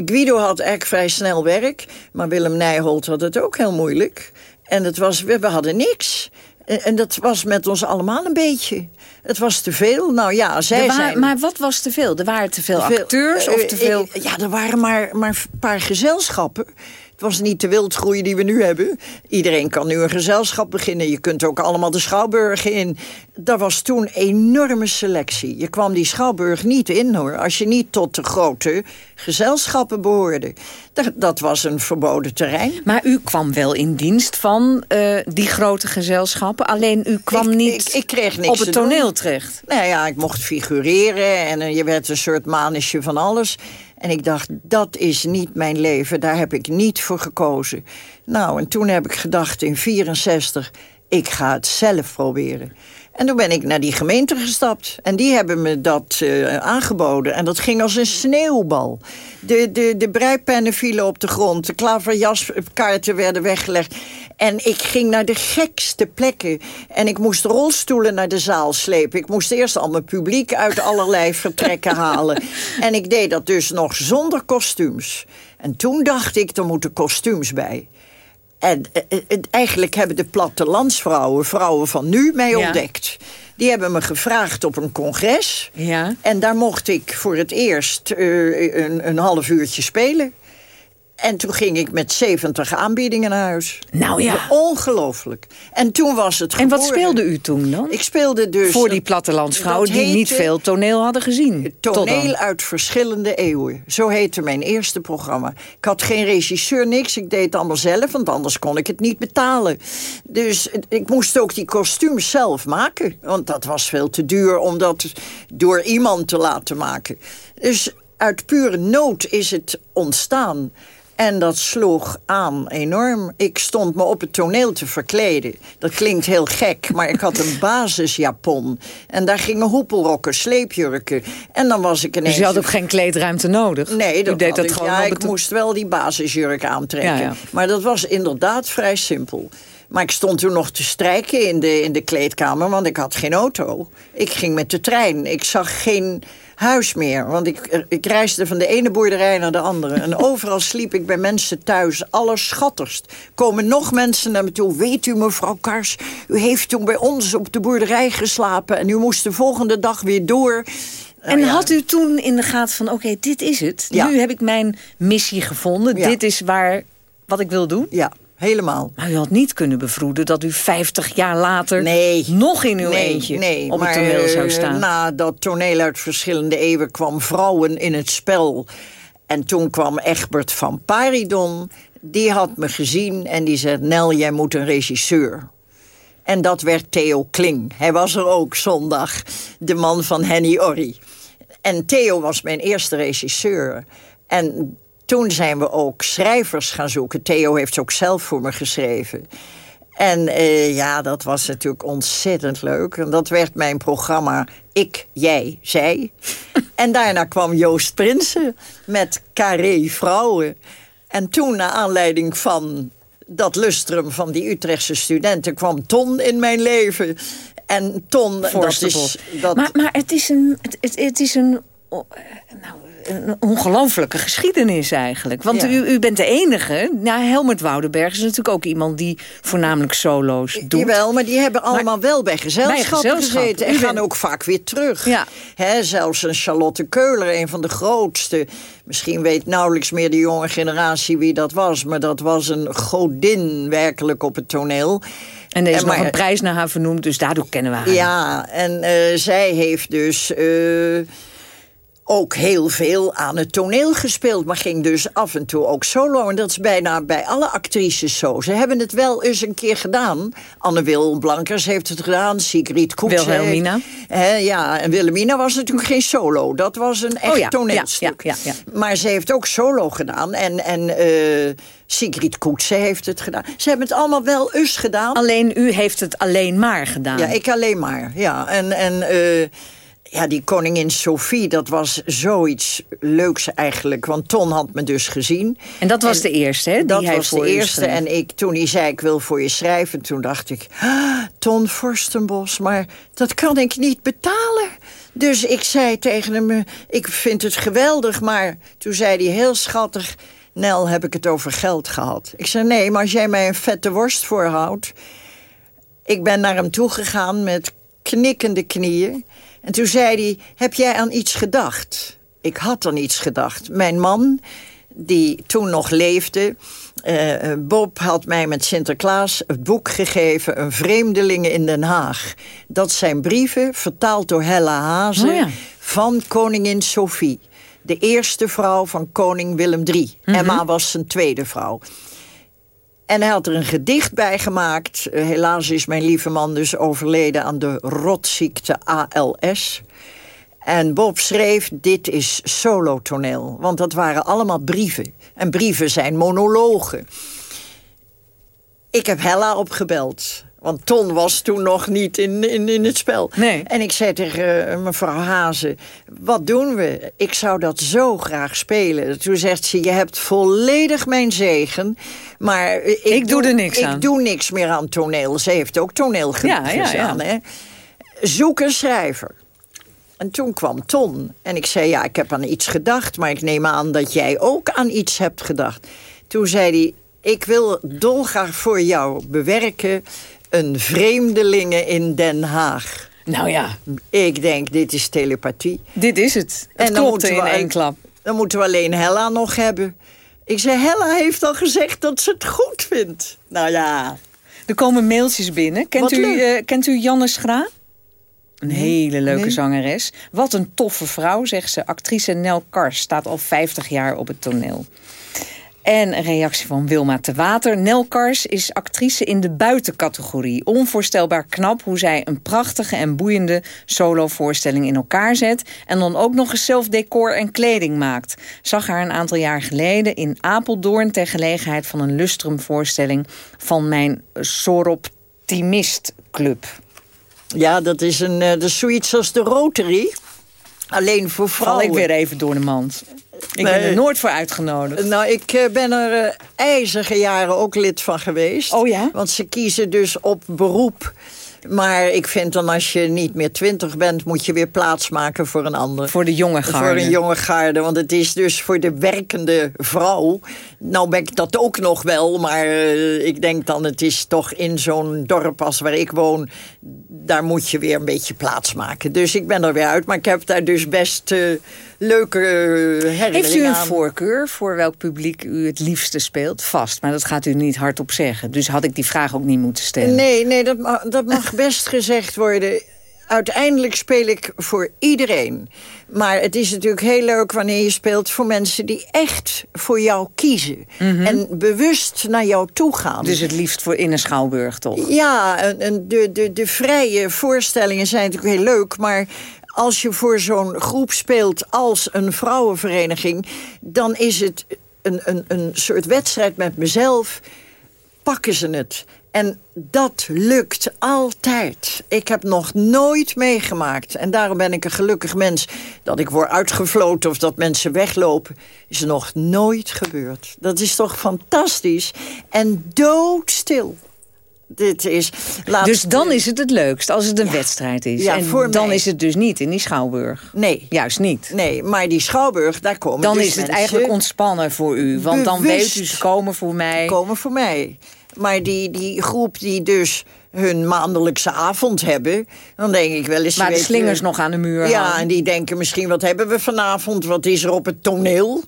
Guido had eigenlijk vrij snel werk, maar Willem Nijholt had het ook heel moeilijk. En het was, we, we hadden niks. En, en dat was met ons allemaal een beetje. Het was te veel. Nou ja, zij zijn... Maar wat was te veel? Er waren te veel, Veel- acteurs of eh, te veel... eh, Ja, er waren maar, maar een paar gezelschappen. Het was niet de wildgroei die we nu hebben. Iedereen kan nu een gezelschap beginnen. Je kunt ook allemaal de Schouwburgen in. Daar was toen enorme selectie. Je kwam die Schouwburg niet in, hoor. Als je niet tot de grote gezelschappen behoorde. Dat, dat was een verboden terrein. Maar u kwam wel in dienst van eh, die grote gezelschappen. Alleen u kwam Ik- niet ik- ik kreeg niks op het doen. toneel terecht. Nou ja, ik mocht figureren en eh, je werd een soort manusje van alles. En ik dacht, dat is niet mijn leven, daar heb ik niet voor gekozen. Nou, en toen heb ik gedacht in 64, ik ga het zelf proberen. En toen ben ik naar die gemeente gestapt. En die hebben me dat eh, aangeboden. En dat ging als een sneeuwbal. De, de, de breipennen vielen op de grond. De klaverjaskaarten werden weggelegd. En ik ging naar de gekste plekken. En ik moest rolstoelen naar de zaal slepen. Ik moest eerst al mijn publiek uit allerlei vertrekken [laughs] halen. En ik deed dat dus nog zonder kostuums. En toen dacht ik, er moeten kostuums bij. En eh, eh, eigenlijk hebben de plattelandsvrouwen, vrouwen van nu, mij Ja. ontdekt. Die hebben me gevraagd op een congres. Ja. En daar mocht ik voor het eerst eh, een, een half uurtje spelen. En toen ging ik met 70 aanbiedingen naar huis. Nou ja. Ongelooflijk. En toen was het En wat geboren. speelde u toen dan? Ik speelde dus... Voor die plattelandsvrouwen die niet veel toneel hadden gezien. Toneel uit verschillende eeuwen. Zo heette mijn eerste programma. Ik had geen regisseur, niks. Ik deed het allemaal zelf, want anders kon ik het niet betalen. Dus ik moest ook die kostuums zelf maken. Want dat was veel te duur om dat door iemand te laten maken. Dus uit pure nood is het ontstaan. En dat sloeg aan enorm. Ik stond me op het toneel te verkleden. Dat klinkt heel gek, maar ik had een [laughs] basisjapon. En daar gingen hoepelrokken, sleepjurken. En dan was ik ineens... Dus je had ook geen kleedruimte nodig? Nee, dat u deed dat ik. gewoon ja, op ik moest wel die basisjurk aantrekken. Ja, ja. Maar dat was inderdaad vrij simpel. Maar ik stond toen nog te strijken in de, in de kleedkamer, want ik had geen auto. Ik ging met de trein. Ik zag geen huis meer, want ik, ik reisde van de ene boerderij naar de andere. En overal sliep ik bij mensen thuis, allerschattigst. Komen nog mensen naar me toe. Weet u, mevrouw Kars, u heeft toen bij ons op de boerderij geslapen... en u moest de volgende dag weer door... Nou En ja. had u toen in de gaten van, oké, dit is het. Ja. Nu heb ik mijn missie gevonden. Ja. Dit is waar, wat ik wil doen. Ja, helemaal. Maar u had niet kunnen bevroeden dat u 50 jaar later... Nee. nog in uw nee, eentje nee, op maar, het toneel zou eh, staan. Na dat toneel uit verschillende eeuwen kwam Vrouwen in het spel. En toen kwam Egbert van Paridon. Die had me gezien en die zei... Nel, jij moet een regisseur. En dat werd Theo Kling. Hij was er ook zondag, de man van Henny Orry. En Theo was mijn eerste regisseur. En toen zijn we ook schrijvers gaan zoeken. Theo heeft ook zelf voor me geschreven. En eh, ja, dat was natuurlijk ontzettend leuk. En dat werd mijn programma Ik, Jij, Zij. [laughs] en daarna kwam Joost Prinsen met Carré Vrouwen. En toen, naar aanleiding van dat lustrum van die Utrechtse studenten... kwam Ton in mijn leven. En Ton, dat is... Dat... Maar, maar het is een... Het, het, het is een oh, nou, een ongelofelijke geschiedenis eigenlijk. Want Ja. u, u bent de enige. Nou, Helmut Woudenberg is natuurlijk ook iemand die voornamelijk solo's doet. Jawel, maar die hebben allemaal wel bij gezelschap, gezeten. En U gaan bent- ook vaak weer terug. Ja. Hè, zelfs een Charlotte Keuler, een van de grootste. Misschien weet nauwelijks meer de jonge generatie wie dat was. Maar dat was een godin werkelijk op het toneel. En er is En nog maar- een prijs naar haar vernoemd, dus daardoor kennen we haar. Ja, en eh, zij heeft dus eh, ook heel veel aan het toneel gespeeld. Maar ging dus af en toe ook solo. En dat is bijna bij alle actrices zo. Ze hebben het wel eens een keer gedaan. Anne Wil Blankers heeft het gedaan. Sigrid Koets. Wilhelmina. ja, en Wilhelmina was natuurlijk geen solo. Dat was een echt Oh ja, toneelstuk. ja, ja, ja, Maar ze heeft ook solo gedaan. En, en eh, Sigrid Koetsen heeft het gedaan. Ze hebben het allemaal wel eens gedaan. Alleen u heeft het alleen maar gedaan. Ja, ik alleen maar. Ja, en, en eh, ja, die koningin Sophie, dat was zoiets leuks eigenlijk. Want Ton had me dus gezien. En dat was En de eerste, hè? Die dat hij was voor de eerste. En ik, toen hij zei, ik wil voor je schrijven... toen dacht ik, ah, Ton Forstenbos, maar dat kan ik niet betalen. Dus ik zei tegen hem, eh, ik vind het geweldig. Maar toen zei hij heel schattig... Nel, heb ik het over geld gehad? Ik zei, nee, maar als jij mij een vette worst voorhoudt... Ik ben naar hem toegegaan met knikkende knieën. En toen zei hij, heb jij aan iets gedacht? Ik had aan iets gedacht. Mijn man, die toen nog leefde... eh, eh, Bob had mij met Sinterklaas het boek gegeven... Een vreemdeling in Den Haag. Dat zijn brieven, vertaald door Hella Hazen... Oh ja. van koningin Sophie. De eerste vrouw van koning Willem III. Emma was zijn tweede vrouw. En hij had er een gedicht bij gemaakt. Eh, helaas is mijn lieve man dus overleden aan de rotziekte ALS. En Bob schreef, dit is solotoneel. Want dat waren allemaal brieven. En brieven zijn monologen. Ik heb Hella opgebeld. Want Ton was toen nog niet in, in, in het spel. Nee. En ik zei tegen eh, mevrouw Hazen... wat doen we? Ik zou dat zo graag spelen. Toen zegt ze, je hebt volledig mijn zegen... maar eh, ik, Ik doe er niks ik aan. doe niks meer aan toneel. Ze heeft ook toneel Ja, ja, gedaan. ja. Hè? Zoek een schrijver. En toen kwam Ton. En ik zei, ja, ik heb aan iets gedacht... maar ik neem aan dat jij ook aan iets hebt gedacht. Toen zei hij, ik wil dolgraag voor jou bewerken... een vreemdelingen in Den Haag. Nou ja, Ik denk, dit is telepathie. dit is het. Het En dan klopte moeten in één klap. Dan moeten we alleen Hella nog hebben. Ik zei, Hella heeft al gezegd dat ze het goed vindt. Nou ja, Er komen mailtjes binnen. Kent, Wat u, eh, kent u Janne Schra? Een hele leuke Nee. zangeres. Wat een toffe vrouw, zegt ze. Actrice Nel Kars staat al 50 jaar op het toneel. En een reactie van Wilma te Water. Nel Kars is actrice in de buitencategorie. Onvoorstelbaar knap hoe zij een prachtige en boeiende solovoorstelling in elkaar zet. En dan ook nog eens zelf decor en kleding maakt. Zag haar een aantal jaar geleden in Apeldoorn... ter gelegenheid van een lustrumvoorstelling van mijn Soroptimist Club. ja dat is een, eh, is zoiets als de Rotary. Alleen voor Val vrouwen. ik weer even door de mand. Ik ben er nooit voor uitgenodigd. Nou, ik eh, ben er eh, ijzige jaren ook lid van geweest. Oh ja? Want ze kiezen dus op beroep. Maar ik vind dan als je niet meer twintig bent... moet je weer plaatsmaken voor een ander. Voor de jonge garde. Voor een jonge garde. Want het is dus voor de werkende vrouw... Nou ben ik dat ook nog wel. Maar eh, ik denk dan, het is toch in zo'n dorp als waar ik woon... daar moet je weer een beetje plaatsmaken. Dus ik ben er weer uit. Maar ik heb daar dus best leuke eh, herinneringen Heeft u een aan. voorkeur voor welk publiek u het liefste speelt? Vast, maar dat gaat u niet hardop zeggen. Dus had ik die vraag ook niet moeten stellen. Nee, nee dat, mag, dat mag [laughs] best gezegd worden. uiteindelijk speel ik voor iedereen. Maar het is natuurlijk heel leuk wanneer je speelt voor mensen die echt voor jou kiezen. En bewust naar jou toe gaan. Dus het liefst voor in een schouwburg, toch? Ja, en, en de, de, de vrije voorstellingen zijn natuurlijk heel leuk, maar als je voor zo'n groep speelt als een vrouwenvereniging... dan is het een, een, een soort wedstrijd met mezelf. Pakken ze het. En dat lukt altijd. Ik heb nog nooit meegemaakt. En daarom ben ik een gelukkig mens. Dat ik word uitgefloten of dat mensen weglopen. Is nog nooit gebeurd. Dat is toch fantastisch. En doodstil. Dit is, Dus dan is het het leukst, als het een wedstrijd is. Ja, en dan mij. is het dus niet in die schouwburg. Nee. Juist niet. Nee, maar die Schouwburg, daar komen Dan dus is het eigenlijk ontspannen voor u. Want dan weet u, ze komen voor mij. komen voor mij. Maar die, die groep die dus hun maandelijkse avond hebben... dan denk ik wel eens... Waar de je- slingers nog aan de muur Ja, hangen. en die denken misschien, wat hebben we vanavond? Wat is er op het toneel?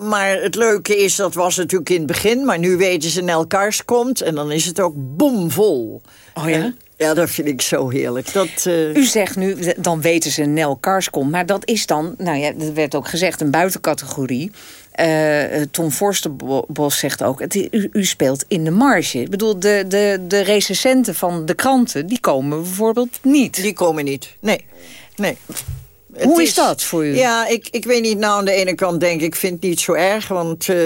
Maar het leuke is, dat was natuurlijk in het begin... maar nu weten ze elkaars komt... en dan is het ook bomvol. Oh ja? En- ja, dat vind ik zo heerlijk. Dat, eh, U zegt nu, dan weten ze Nel Karskom. Maar dat is dan, nou ja, dat werd ook gezegd, een buitencategorie. Eh, Tom Forsterbos zegt ook, het, u, u speelt in de marge. Ik bedoel, de, de, de recensenten van de kranten, die komen bijvoorbeeld niet. Die komen niet, nee. nee. Hoe is dat voor u? Ja, ik, ik weet niet. Nou, aan de ene kant denk ik, ik vind het niet zo erg. Want eh,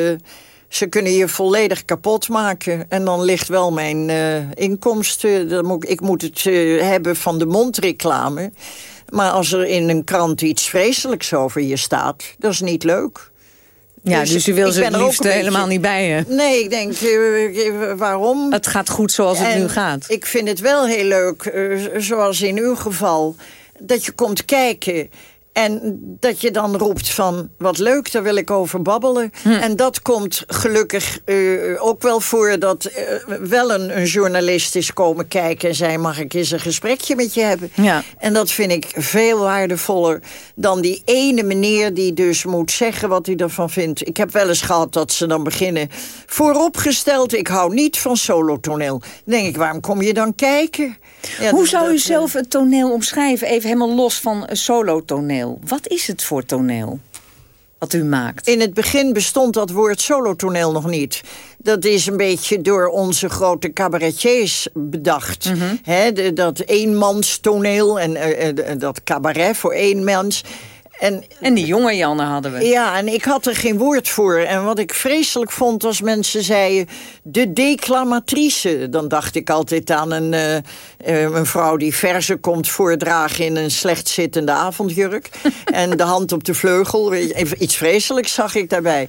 ze kunnen je volledig kapot maken. En dan ligt wel mijn eh, inkomsten. Dan moet, ik- ik moet het eh, hebben van de mondreclame. Maar als er in een krant iets vreselijks over je staat... dat is niet leuk. Ja, Dus dus, u wil ze het er liefst helemaal beetje- niet bij je. Nee, ik denk, waarom? Het gaat goed zoals het En nu gaat. Ik vind het wel heel leuk, zoals in uw geval... dat je komt kijken en dat je dan roept van... wat leuk, daar wil ik over babbelen. Hm. En dat komt gelukkig eh, ook wel voor... dat eh, wel een, een journalist is komen kijken en zei... mag ik eens een gesprekje met je hebben? Ja. En dat vind ik veel waardevoller dan die ene meneer... die dus moet zeggen wat hij ervan vindt. Ik heb wel eens gehad dat ze dan beginnen... vooropgesteld, ik hou niet van solotoneel. Dan denk ik, waarom kom je dan kijken? Ja, Hoe dat- zou u dat, zelf het toneel omschrijven? Even helemaal los van een solotoneel. Wat is het voor toneel wat u maakt? In het begin bestond dat woord solotoneel nog niet. Dat is een beetje door onze grote cabaretiers bedacht. Mhm. Hè, de- dat eenmanstoneel en eh, eh, dat cabaret voor één mens. En En die jonge Janne hadden we. Ja, en ik had er geen woord voor. En wat ik vreselijk vond als mensen zeiden... de declamatrice. Dan dacht ik altijd aan een, eh, eh, een vrouw die verzen komt voordragen... in een slecht zittende avondjurk. [laughs] en de hand op de vleugel. Iets vreselijks zag ik daarbij.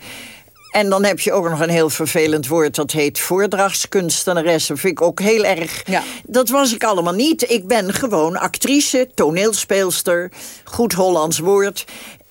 En dan heb je ook nog een heel vervelend woord... dat heet voordrachtskunstenares. Dat vind ik ook heel erg... Ja. Dat was ik allemaal niet. Ik ben gewoon actrice, toneelspeelster, goed Hollands woord.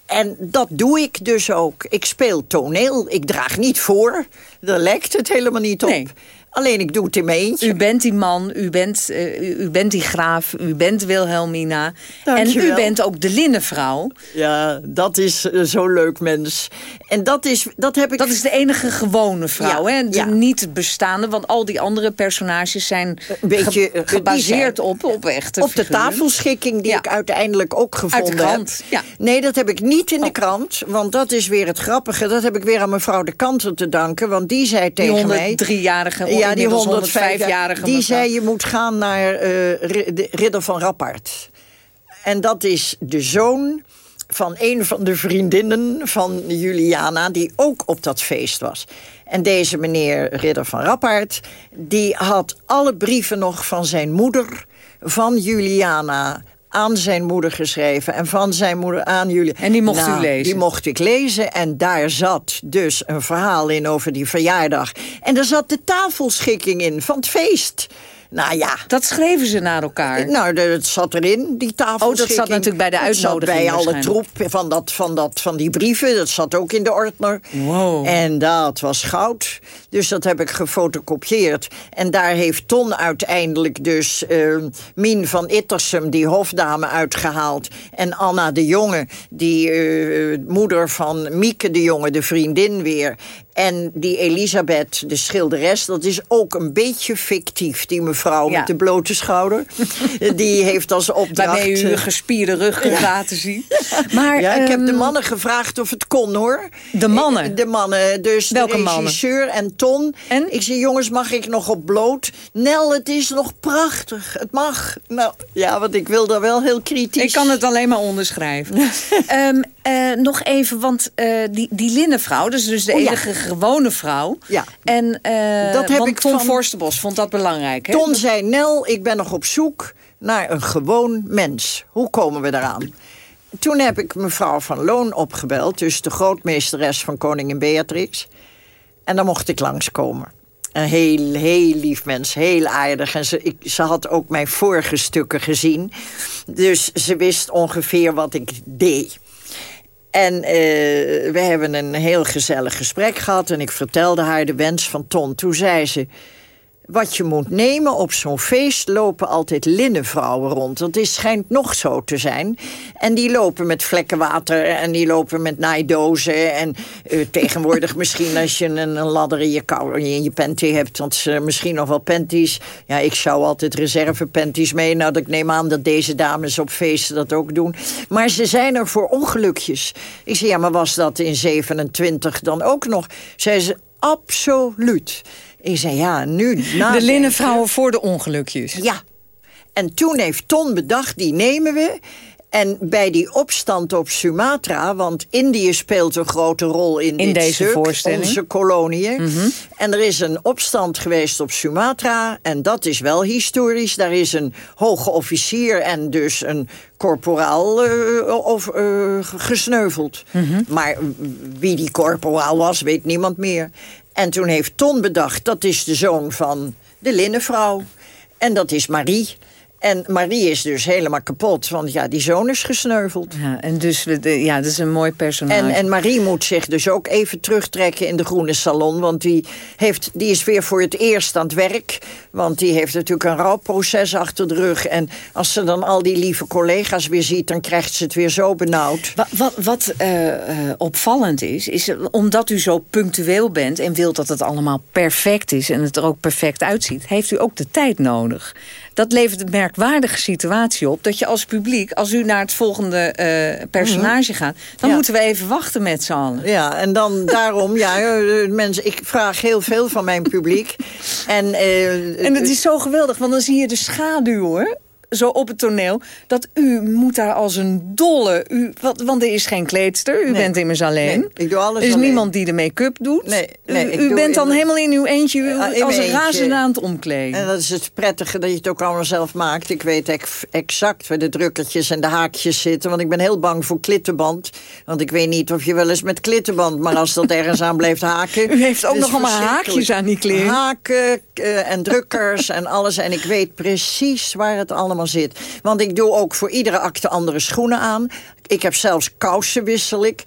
En dat doe ik dus ook. Ik speel toneel. Ik draag niet voor. Daar lijkt het helemaal niet op. Nee. Alleen ik doe het in mijn eentje. U bent die man, u bent, eh, u, u bent die graaf, u bent Wilhelmina. En u bent ook de linnenvrouw. Ja, dat is eh, zo'n leuk mens. En dat, is, dat heb ik... Dat is de enige gewone vrouw, Ja, hè? De ja. niet bestaande, want al die andere personages zijn Een beetje, ge- eh, die gebaseerd zijn- op, op echte Op de tafelschikking die Ja. ik uiteindelijk ook gevonden krant, heb. ja. Oh. Nee, dat heb ik niet in de krant. Want dat is weer het grappige. Dat heb ik weer aan mevrouw de Kanter te danken. Want die zei Die tegen mij... 103-jarige, Ja, die 105 105-jarige Die zei je moet gaan naar de Ridder van Rappard. En dat is de zoon van een van de vriendinnen van Juliana... die ook op dat feest was. En deze meneer Ridder van Rappard... die had alle brieven nog van zijn moeder... van Juliana aan zijn moeder geschreven... en van zijn moeder aan Juliana. En die mocht u Nou, lezen? Die mocht ik lezen en daar zat dus een verhaal in over die verjaardag. En daar zat de tafelschikking in van het feest. Nou ja, Dat schreven ze naar elkaar. nou, dat zat erin, die tafelschikking. Oh, dat zat natuurlijk bij de Dat zat uitnodiging bij alle troep van, dat, van, dat, van die brieven. Dat zat ook in de ordner. Wow. En dat was goud. Dus dat heb ik gefotocopieerd. En daar heeft Ton uiteindelijk dus eh, Mien van Ittersum, die hofdame, uitgehaald. En Anna de Jonge, die eh, moeder van Mieke de Jonge, de vriendin weer. En die Elisabeth, de schilderes, dat is ook een beetje fictief. Die mevrouw Ja. met de blote schouder. [laughs] die heeft als opdracht... Waarmee u uw eh, gespierde rug kunt laten zien. Maar, ja, ik heb de ehm, mannen gevraagd of het kon, hoor. De mannen? De mannen, dus Welke de mannen? regisseur en Ton. En? Ik zei, jongens, mag ik nog op bloot? Nel, het is nog prachtig. Het mag. Nou, ja, want ik wil daar wel heel kritisch... Ik kan het alleen maar onderschrijven. [laughs] Ehm, eh, nog even, want eh, die, die linnenvrouw, dat is dus de Oh, ja. enige gewone vrouw. Ja. En uh, Dat heb want ik Tom van- vond dat belangrijk. Hè? Ton zei, Nel, ik ben nog op zoek naar een gewoon mens. Hoe komen we daaraan? Toen heb ik mevrouw van Loon opgebeld, dus de grootmeesteres van koningin Beatrix. En dan mocht ik langskomen. Een heel, heel lief mens, heel aardig. En ze, ik, ze had ook mijn vorige stukken gezien. Dus ze wist ongeveer wat ik deed. En eh, we hebben een heel gezellig gesprek gehad. En ik vertelde haar de wens van Ton. Toen zei ze... Wat je moet nemen op zo'n feest lopen altijd linnenvrouwen rond. Dat is, schijnt nog zo te zijn. En die lopen met vlekken water en die lopen met naaidozen. En eh, tegenwoordig [laughs] misschien als je een, een ladder in je, je panty hebt... want ze misschien nog wel panties. Ja, ik zou altijd reserve panties mee. Nou, ik neem aan dat deze dames op feesten dat ook doen. Maar ze zijn er voor ongelukjes. Ik zei, ja, maar was dat in 27 dan ook nog? Zei ze, absoluut. Ik zei, ja, nu de linnenvrouwen voor de ongelukjes. Ja. En toen heeft Ton bedacht, die nemen we. En bij die opstand op Sumatra, want Indië speelt een grote rol in, In dit deze stuk, voorstelling. Mhm. onze koloniën. En er is een opstand geweest op Sumatra, en dat is wel historisch. Daar is een hoge officier en dus een corporaal eh, of, eh, gesneuveld. Mhm. Maar wie die corporaal was, weet niemand meer. En toen heeft Ton bedacht, dat is de zoon van de linnenvrouw. En dat is Marie. En Marie is dus helemaal kapot, want ja, die zoon is gesneuveld. Ja, en dus, ja, dat is een mooi personage. En, en Marie moet zich dus ook even terugtrekken in de groene salon. Want die, heeft, die is weer voor het eerst aan het werk. Want die heeft natuurlijk een rouwproces achter de rug. En als ze dan al die lieve collega's weer ziet... dan krijgt ze het weer zo benauwd. Wat, wat, wat eh, eh, opvallend is, is eh, omdat u zo punctueel bent... en wilt dat het allemaal perfect is en het er ook perfect uitziet... heeft u ook de tijd nodig. Dat levert een merkwaardige situatie op... dat je als publiek, als u naar het volgende eh, personage gaat... dan Ja. moeten we even wachten met z'n allen. Ja, en dan [laughs] daarom, ja, eh, mensen, ik vraag heel veel van mijn publiek. En, eh, En het is zo geweldig, want dan zie je de schaduw, hoor. Zo op het toneel, dat u moet daar als een dolle... U, wat, want er is geen kleedster, u Nee. bent immers alleen. Nee, ik doe alles Er is alleen. niemand die de make-up doet. Nee, nee, u bent dan in- helemaal in uw eentje, in als een razende aan het omkleden. En dat is het prettige dat je het ook allemaal zelf maakt. Ik weet ex- exact waar de drukkertjes en de haakjes zitten. Want ik ben heel bang voor klittenband. Want ik weet niet of je wel eens met klittenband... maar als dat ergens aan blijft haken... U heeft ook nog allemaal haakjes aan die kleren. Haken eh, en drukkers en alles. En ik weet precies waar het allemaal zit. Want ik doe ook voor iedere acte andere schoenen aan. Ik heb zelfs kousen wissel ik.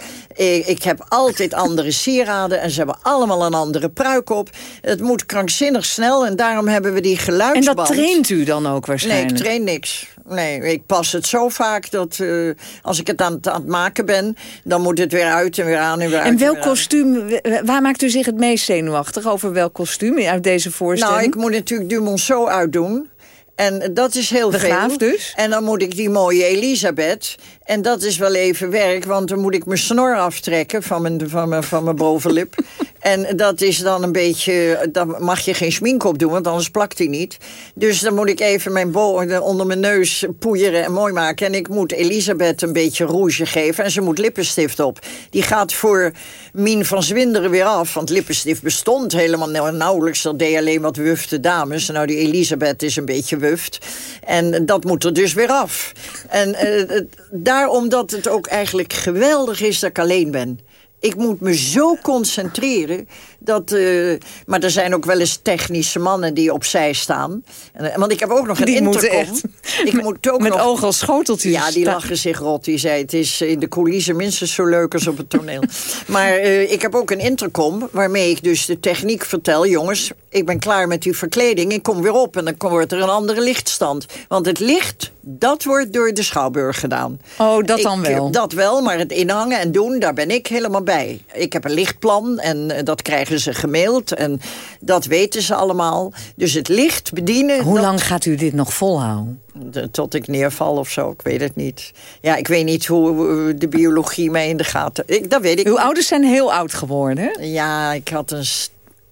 Ik, heb altijd andere sieraden. En ze hebben allemaal een andere pruik op. Het moet krankzinnig snel. En daarom hebben we die en geluidsband. dat traint u dan ook Nee, waarschijnlijk? ik train niks. Nee, ik pas het zo vaak dat eh, als ik het aan, het aan het maken ben... dan moet het weer uit en weer aan en weer uit. En welk kostuum, waar maakt u zich het meest zenuwachtig? Over welk kostuum uit deze voorstelling? Nou, ik moet natuurlijk Dumonceau uitdoen. En dat is heel De veel. graaf dus? En dan moet ik die mooie Elisabeth. En dat is wel even werk, want dan moet ik mijn snor aftrekken van mijn, van mijn, van mijn bovenlip. [laughs] en dat is dan een beetje... Dan mag je geen schmink op doen, want anders plakt hij niet. Dus dan moet ik even mijn onder mijn neus poeieren en mooi maken. En ik moet Elisabeth een beetje rouge geven. En ze moet lippenstift op. Die gaat voor Mien van Zwinderen weer af. Want lippenstift bestond helemaal nauwelijks. Dat deed alleen wat wufte dames. Nou, die Elisabeth is een beetje wuft. En dat moet er dus weer af. En het- daarom dat het ook eigenlijk geweldig is dat ik alleen ben. Ik moet me zo concentreren. Dat, eh, maar er zijn ook wel eens technische mannen die opzij staan. Eh, want ik heb ook nog een Die moeten intercom. echt ik moet ook met nog, ogen als schoteltjes Ja, die lachen zich rot. Die zei, het is in de coulissen minstens zo leuk als op het toneel. [laughs] maar eh, ik heb ook een intercom waarmee ik dus de techniek vertel. Jongens, ik ben klaar met die verkleding. Ik kom weer op en dan wordt er een andere lichtstand. Want het licht, dat wordt door de Schouwburg gedaan. Oh, dat dan wel. eh, Dat wel, maar het inhangen en doen, daar ben ik helemaal bij. Ik heb een lichtplan en eh, dat krijgen ze gemaild. En dat weten ze allemaal. Dus het licht bedienen... Hoe dat- lang gaat u dit nog volhouden? de- tot ik neerval of zo, ik weet het niet. Ja, ik weet niet hoe de biologie mij in de gaten... Ik, dat weet ik Uw niet. ouders zijn heel oud geworden, hè? Ja, ik had een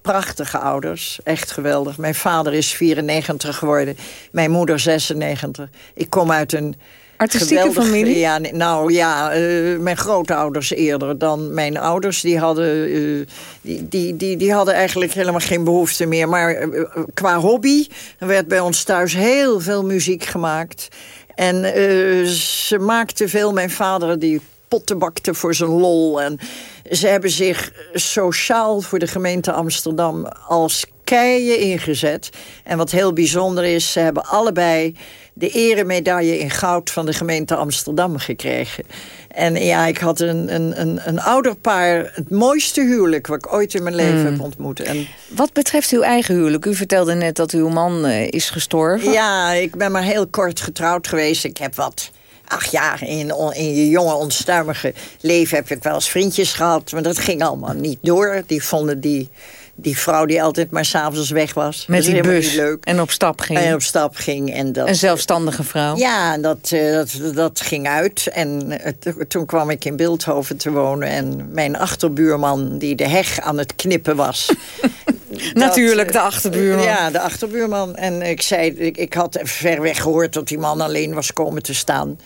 prachtige ouders. Echt geweldig. Mijn vader is 94 geworden. Mijn moeder 96. Ik kom uit een... Artistieke geweldig- familie? Ja, nou ja, eh, mijn grootouders eerder dan mijn ouders. Die hadden, eh, die, die, die, die hadden eigenlijk helemaal geen behoefte meer. Maar eh, qua hobby er werd bij ons thuis heel veel muziek gemaakt. En ze maakten veel, mijn vader die potten bakte voor zijn lol. En ze hebben zich sociaal voor de gemeente Amsterdam als ingezet. En wat heel bijzonder is, ze hebben allebei de eremedaille in goud van de gemeente Amsterdam gekregen. En ja, ik had een, een, een, een ouderpaar, het mooiste huwelijk... wat ik ooit in mijn leven heb ontmoet. En Wat betreft uw eigen huwelijk, u vertelde net dat uw man eh, is gestorven. Ja, ik ben maar heel kort getrouwd geweest. Ik heb wat... Ach ja, in, in je jonge onstuimige leven heb ik wel eens vriendjes gehad. Maar dat ging allemaal niet door. Die vonden die, die vrouw die altijd maar s'avonds weg was. Met die bus. leuk. En op stap ging. En op stap ging. En dat, Een zelfstandige vrouw. ja, en dat, eh, dat, dat ging uit. En eh, to- toen kwam ik in Beeldhoven te wonen. En mijn achterbuurman, die de heg aan het knippen was... [laughs] Natuurlijk, de eh, achterbuurman. Ja, de achterbuurman. En ik zei, ik, ik had ver weg gehoord dat die man alleen was komen te staan.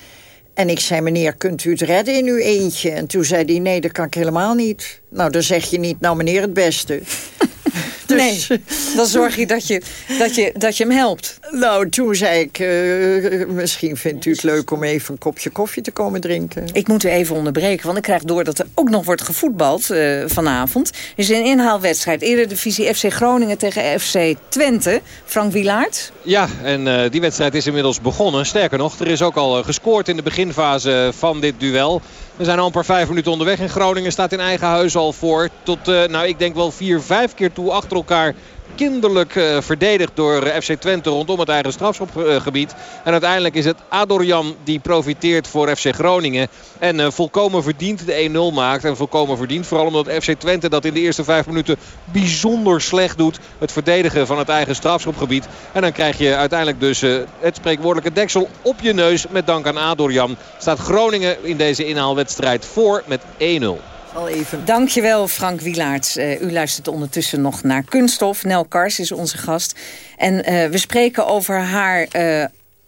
En ik zei, meneer, kunt u het redden in uw eentje? En toen zei hij, nee, dat kan ik helemaal niet. Nou, dan zeg je niet, nou meneer, het beste. [laughs] Dus- Nee, dan zorg je dat je, dat je, dat je hem helpt. Nou, toen zei ik, eh, misschien vindt u het leuk om even een kopje koffie te komen drinken. Ik moet u even onderbreken, want ik krijg door dat er ook nog wordt gevoetbald eh, vanavond. Er is een inhaalwedstrijd. Eerder divisie FC Groningen tegen FC Twente. Frank Wilaert. Ja, en eh, die wedstrijd is inmiddels begonnen. Sterker nog, er is ook al gescoord in de beginfase van dit duel. We zijn al een paar vijf minuten onderweg en Groningen staat in eigen huis al voor. Tot, eh, nou ik denk wel vier, vijf keer toe achter elkaar kinderlijk eh, verdedigd door eh, FC Twente rondom het eigen strafschopgebied. En uiteindelijk is het Adorjan die profiteert voor FC Groningen. En eh, volkomen verdiend de 1-0 maakt. En volkomen verdiend vooral omdat FC Twente dat in de eerste vijf minuten bijzonder slecht doet. Het verdedigen van het eigen strafschopgebied. En dan krijg je uiteindelijk dus het spreekwoordelijke deksel op je neus. Met dank aan Adorjan staat Groningen in deze inhaalwedstrijd voor met 1-0. Al even. Dankjewel Frank Wilaert. Eh, u luistert ondertussen nog naar Kunststof. Nel Kars is onze gast. En eh, we spreken over haar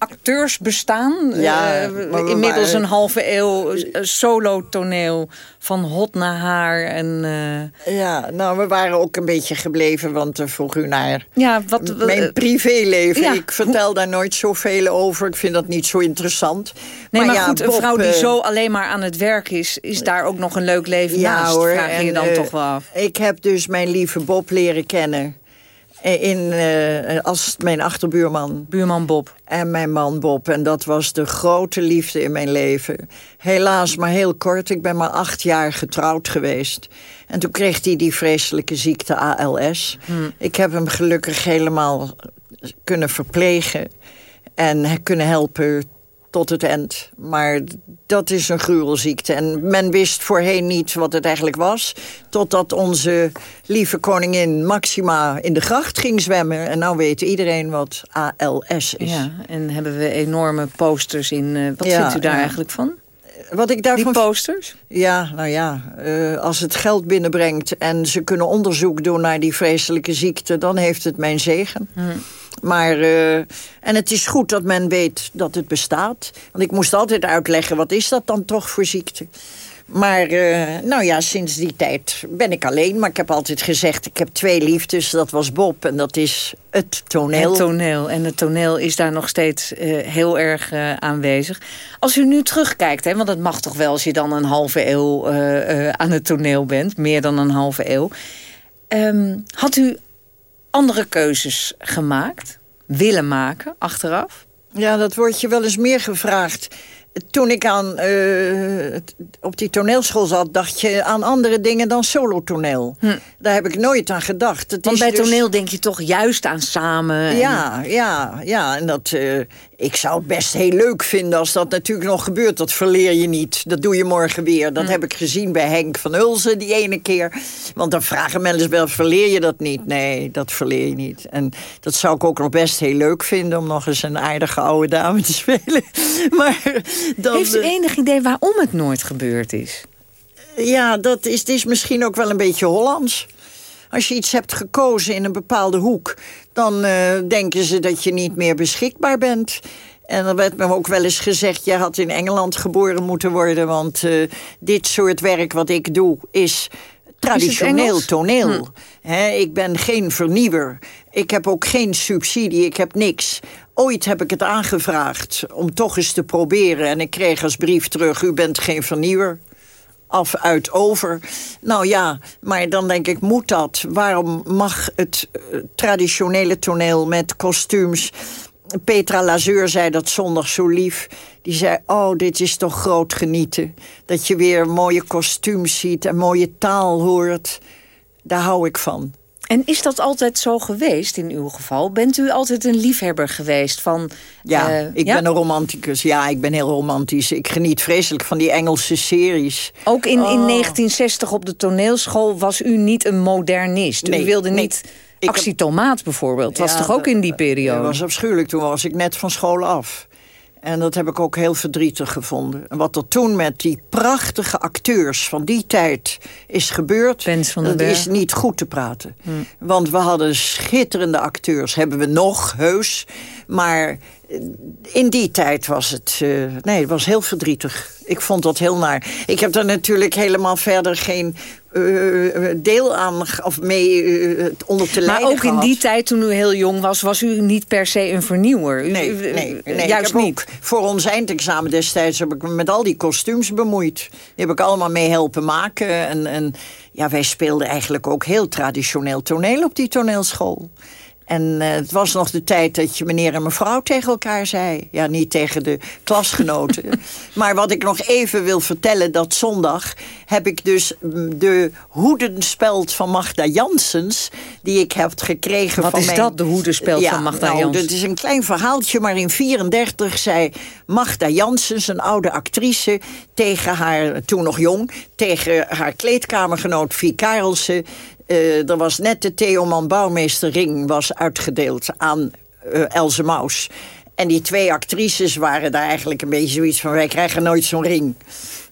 acteursbestaan. Ja, Eh, maar inmiddels een halve eeuw eh, solo-toneel van hot naar haar. En, eh, Ja, nou, we waren ook een beetje gebleven, want er vroeg u naar ja, wat, mijn privéleven. ja, Ik vertel daar nooit zoveel over. Ik vind dat niet zo interessant. Nee, maar, ja, goed, een Bob, vrouw die zo alleen maar aan het werk is... is daar ook nog een leuk leven naast, vraag je je en, dan toch wel af. Ik heb dus mijn lieve Bob leren kennen. Eh, In, eh, als mijn achterbuurman. Buurman Bob. En mijn man Bob. En dat was de grote liefde in mijn leven. Helaas maar heel kort. Ik ben maar acht jaar getrouwd geweest. En toen kreeg hij die vreselijke ziekte ALS. Ik heb hem gelukkig helemaal kunnen verplegen. En kunnen helpen tot het eind. Maar dat is een gruwelziekte. En men wist voorheen niet wat het eigenlijk was. Totdat onze lieve koningin Maxima in de gracht ging zwemmen. En nou weet iedereen wat ALS is. Ja, en hebben we enorme posters in... eh, wat Ja, vindt u daar ja. eigenlijk van? Wat ik Die daarvan posters? Ja, nou ja, eh, als het geld binnenbrengt en ze kunnen onderzoek doen naar die vreselijke ziekte, dan heeft het mijn zegen. Maar, eh, en het is goed dat men weet dat het bestaat. Want ik moest altijd uitleggen, wat is dat dan toch voor ziekte? Maar, eh, nou ja, sinds die tijd ben ik alleen. Maar ik heb altijd gezegd, ik heb twee liefdes. Dat was Bob en dat is het toneel. Het toneel. En het toneel is daar nog steeds eh, heel erg aanwezig. Als u nu terugkijkt, hè, want dat mag toch wel als je dan een halve eeuw aan het toneel bent. Meer dan een halve eeuw. Ehm, had u andere keuzes gemaakt? Willen maken, achteraf? Ja, dat wordt je wel eens meer gevraagd. toen ik aan, uh, op die toneelschool zat, dacht je aan andere dingen dan solotoneel. Hm. Daar heb ik nooit aan gedacht. Het Want bij dus... toneel denk je toch juist aan samen. Ja, ja, ja. En dat, uh, ik zou het best heel leuk vinden als dat natuurlijk nog gebeurt. Dat verleer je niet. Dat doe je morgen weer. Dat hm. heb ik gezien bij Henk van Ulzen die ene keer. Want dan vragen mensen wel, verleer je dat niet? Nee, dat verleer je niet. En dat zou ik ook nog best heel leuk vinden... om nog eens een aardige oude dame te [laughs] spelen. Maar dan, Heeft u enig idee waarom het nooit gebeurd is? Ja, dat is, het is misschien ook wel een beetje Hollands. Als je iets hebt gekozen in een bepaalde hoek... dan uh, denken ze dat je niet meer beschikbaar bent... En er werd me ook wel eens gezegd... je had in Engeland geboren moeten worden... want uh, dit soort werk wat ik doe is traditioneel toneel. Hm. ik ben geen vernieuwer. Ik heb ook geen subsidie, ik heb niks. Ooit heb ik het aangevraagd om toch eens te proberen... en ik kreeg als brief terug, u bent geen vernieuwer af, uit, over. Nou ja, maar dan denk ik, moet dat? Waarom mag het uh, traditionele toneel met kostuums... Petra Lazeur zei dat zondag zo lief. Die zei, oh, dit is toch groot genieten. Dat je weer mooie kostuums ziet en mooie taal hoort. Daar hou ik van. En is dat altijd zo geweest in uw geval? Bent u altijd een liefhebber geweest van... Ja, uh, ik ben een romanticus. Ja, ik ben heel romantisch. Ik geniet vreselijk van die Engelse series. Ook in, in 1960 op de toneelschool was u niet een modernist. u wilde niet... Actie Tomaat bijvoorbeeld, was toch ook in die periode? Dat was afschuwelijk, toen was ik net van school af. En dat heb ik ook heel verdrietig gevonden. En wat er toen met die prachtige acteurs van die tijd is gebeurd... dat is niet goed te praten. Hm. Want we hadden schitterende acteurs, hebben we nog, heus. Maar in die tijd was het... Uh, nee, het was heel verdrietig. Ik vond dat heel naar. Ik heb er natuurlijk helemaal verder geen uh, deel aan of mee uh, onder te lijden Maar ook in die tijd, toen u heel jong was... was u niet per se een vernieuwer? U, nee, nee, nee, juist niet. voor ons eindexamen destijds heb ik me met al die kostuums bemoeid. Die heb ik allemaal mee helpen maken. En, en ja, wij speelden eigenlijk ook heel traditioneel toneel op die toneelschool. En uh, het was nog de tijd dat je meneer en mevrouw tegen elkaar zei. Ja, niet tegen de klasgenoten. [laughs] maar wat ik nog even wil vertellen, dat zondag heb ik dus mm, de hoedenspeld van Magda Janssens... die ik heb gekregen wat van mijn... Wat is dat, de hoedenspeld van Magda nou, Janssens? Dat is een klein verhaaltje, maar in 34 zei Magda Janssens, een oude actrice... tegen haar, toen nog jong, tegen haar kleedkamergenoot Vie Karelsen... Uh, er was net de Theoman Bouwmeesterring was uitgedeeld aan uh, Else Maus. En die twee actrices waren daar eigenlijk een beetje zoiets van... wij krijgen nooit zo'n ring.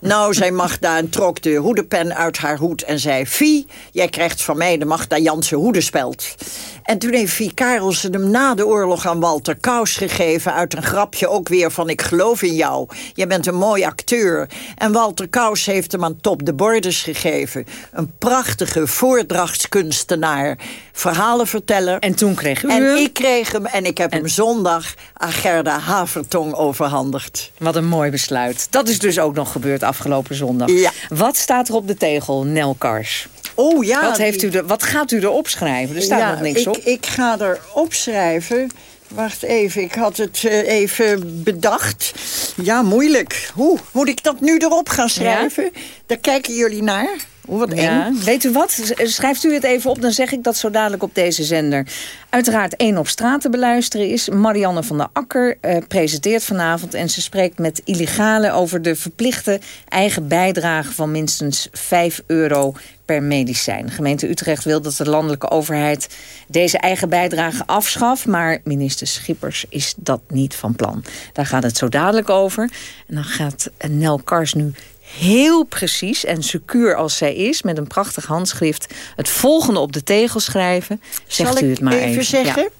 Nou, zij Magda en trok de hoedenpen uit haar hoed en zei... Fie, jij krijgt van mij de Magda Jansen hoedenspeld. En toen heeft Vie Karelsen hem na de oorlog aan Walter Kous gegeven... uit een grapje ook weer van ik geloof in jou. Je bent een mooi acteur. En Walter Kous heeft hem aan Top de Borders gegeven. Een prachtige voordrachtskunstenaar. Verhalenverteller. En toen kreeg u En ik kreeg hem en ik heb hem zondag Gerda Havertong overhandigd. Wat een mooi besluit. Dat is dus ook nog gebeurd afgelopen zondag. Ja. Wat staat er op de tegel, Nel Kars? Oh ja. Wat, heeft u wat gaat u erop schrijven? Er staat nog niks ik, op. Ik ga er opschrijven. Wacht even, ik had het uh, even bedacht. Ja, moeilijk. Hoe moet ik dat nu erop gaan schrijven? Ja? Daar kijken jullie naar. Wat ja. Weet u wat? Schrijft u het even op, dan zeg ik dat zo dadelijk op deze zender. Uiteraard één op straat te beluisteren is. Marianne van der Akker uh, presenteert vanavond... en ze spreekt met illegale over de verplichte eigen bijdrage... van minstens 5 euro per medicijn. gemeente Utrecht wil dat de landelijke overheid deze eigen bijdrage afschaft... maar minister Schippers is dat niet van plan. Daar gaat het zo dadelijk over. En dan gaat Nel Kars nu heel precies en secuur als zij is... met een prachtig handschrift het volgende op de tegel schrijven. Zegt Zal u het maar even. even zeggen?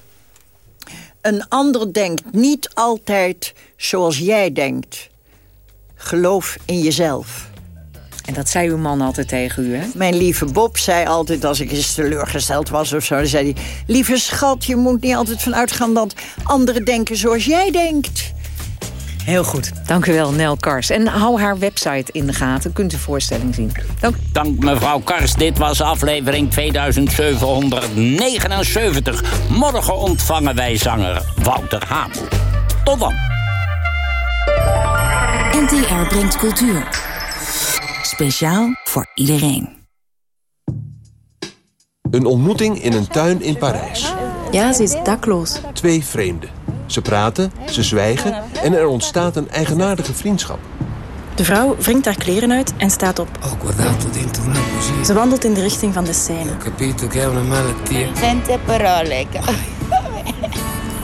Een ander denkt niet altijd zoals jij denkt. Geloof in jezelf. En dat zei uw man altijd tegen u, hè? Mijn lieve Bob zei altijd, als ik eens teleurgesteld was of zo... dan zei hij, lieve schat, je moet niet altijd vanuit gaan dat anderen denken zoals jij denkt. Heel goed. Dank u wel, Nel Kars. En hou haar website in de gaten. Kunt u voorstelling zien. Dank. Dank mevrouw Kars. Dit was aflevering 2779. Morgen ontvangen wij zanger Wouter Hamel. Tot dan. NTR brengt cultuur. Speciaal voor iedereen. Een ontmoeting in een tuin in Parijs. Ja, ze is dakloos. Twee vreemden. Ze praten, ze zwijgen en er ontstaat een eigenaardige vriendschap. De vrouw wringt haar kleren uit en staat op. Ze wandelt in de richting van de scène. Senza parole.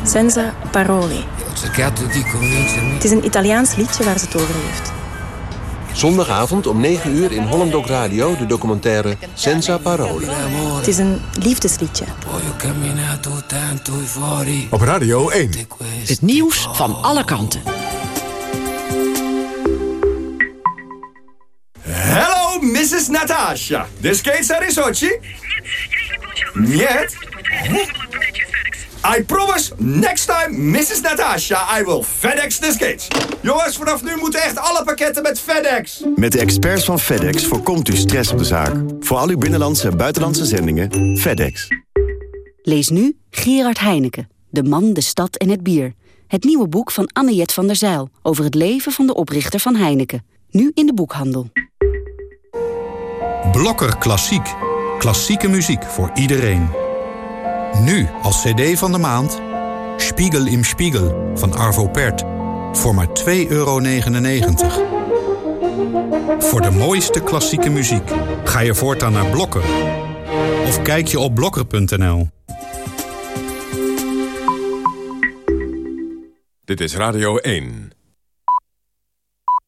Senza parole. Het is een Italiaans liedje waar ze het over heeft. Zondagavond om 9 uur in Hollendok Radio de documentaire Senza Parole. Het is een liefdesliedje. Op Radio 1. Het nieuws van alle kanten. Hallo Mrs. Natasha. De skates are in Sochi? Niet. I promise, next time, Mrs. Natasha, I will FedEx the skates. Jongens, vanaf nu moeten echt alle pakketten met FedEx. Met de experts van FedEx voorkomt u stress op de zaak. Voor al uw binnenlandse en buitenlandse zendingen, FedEx. Lees nu Gerard Heineken, De man, de stad en het bier. Het nieuwe boek van Anne-Jet van der Zijl... over het leven van de oprichter van Heineken. Nu in de boekhandel. Blokker Klassiek. Klassieke muziek voor iedereen. Nu als cd van de maand... Spiegel im Spiegel van Arvo Pärt. Voor maar 2,99 euro. Voor de mooiste klassieke muziek ga je voortaan naar Blokker. Of kijk je op blokker.nl. Dit is Radio 1.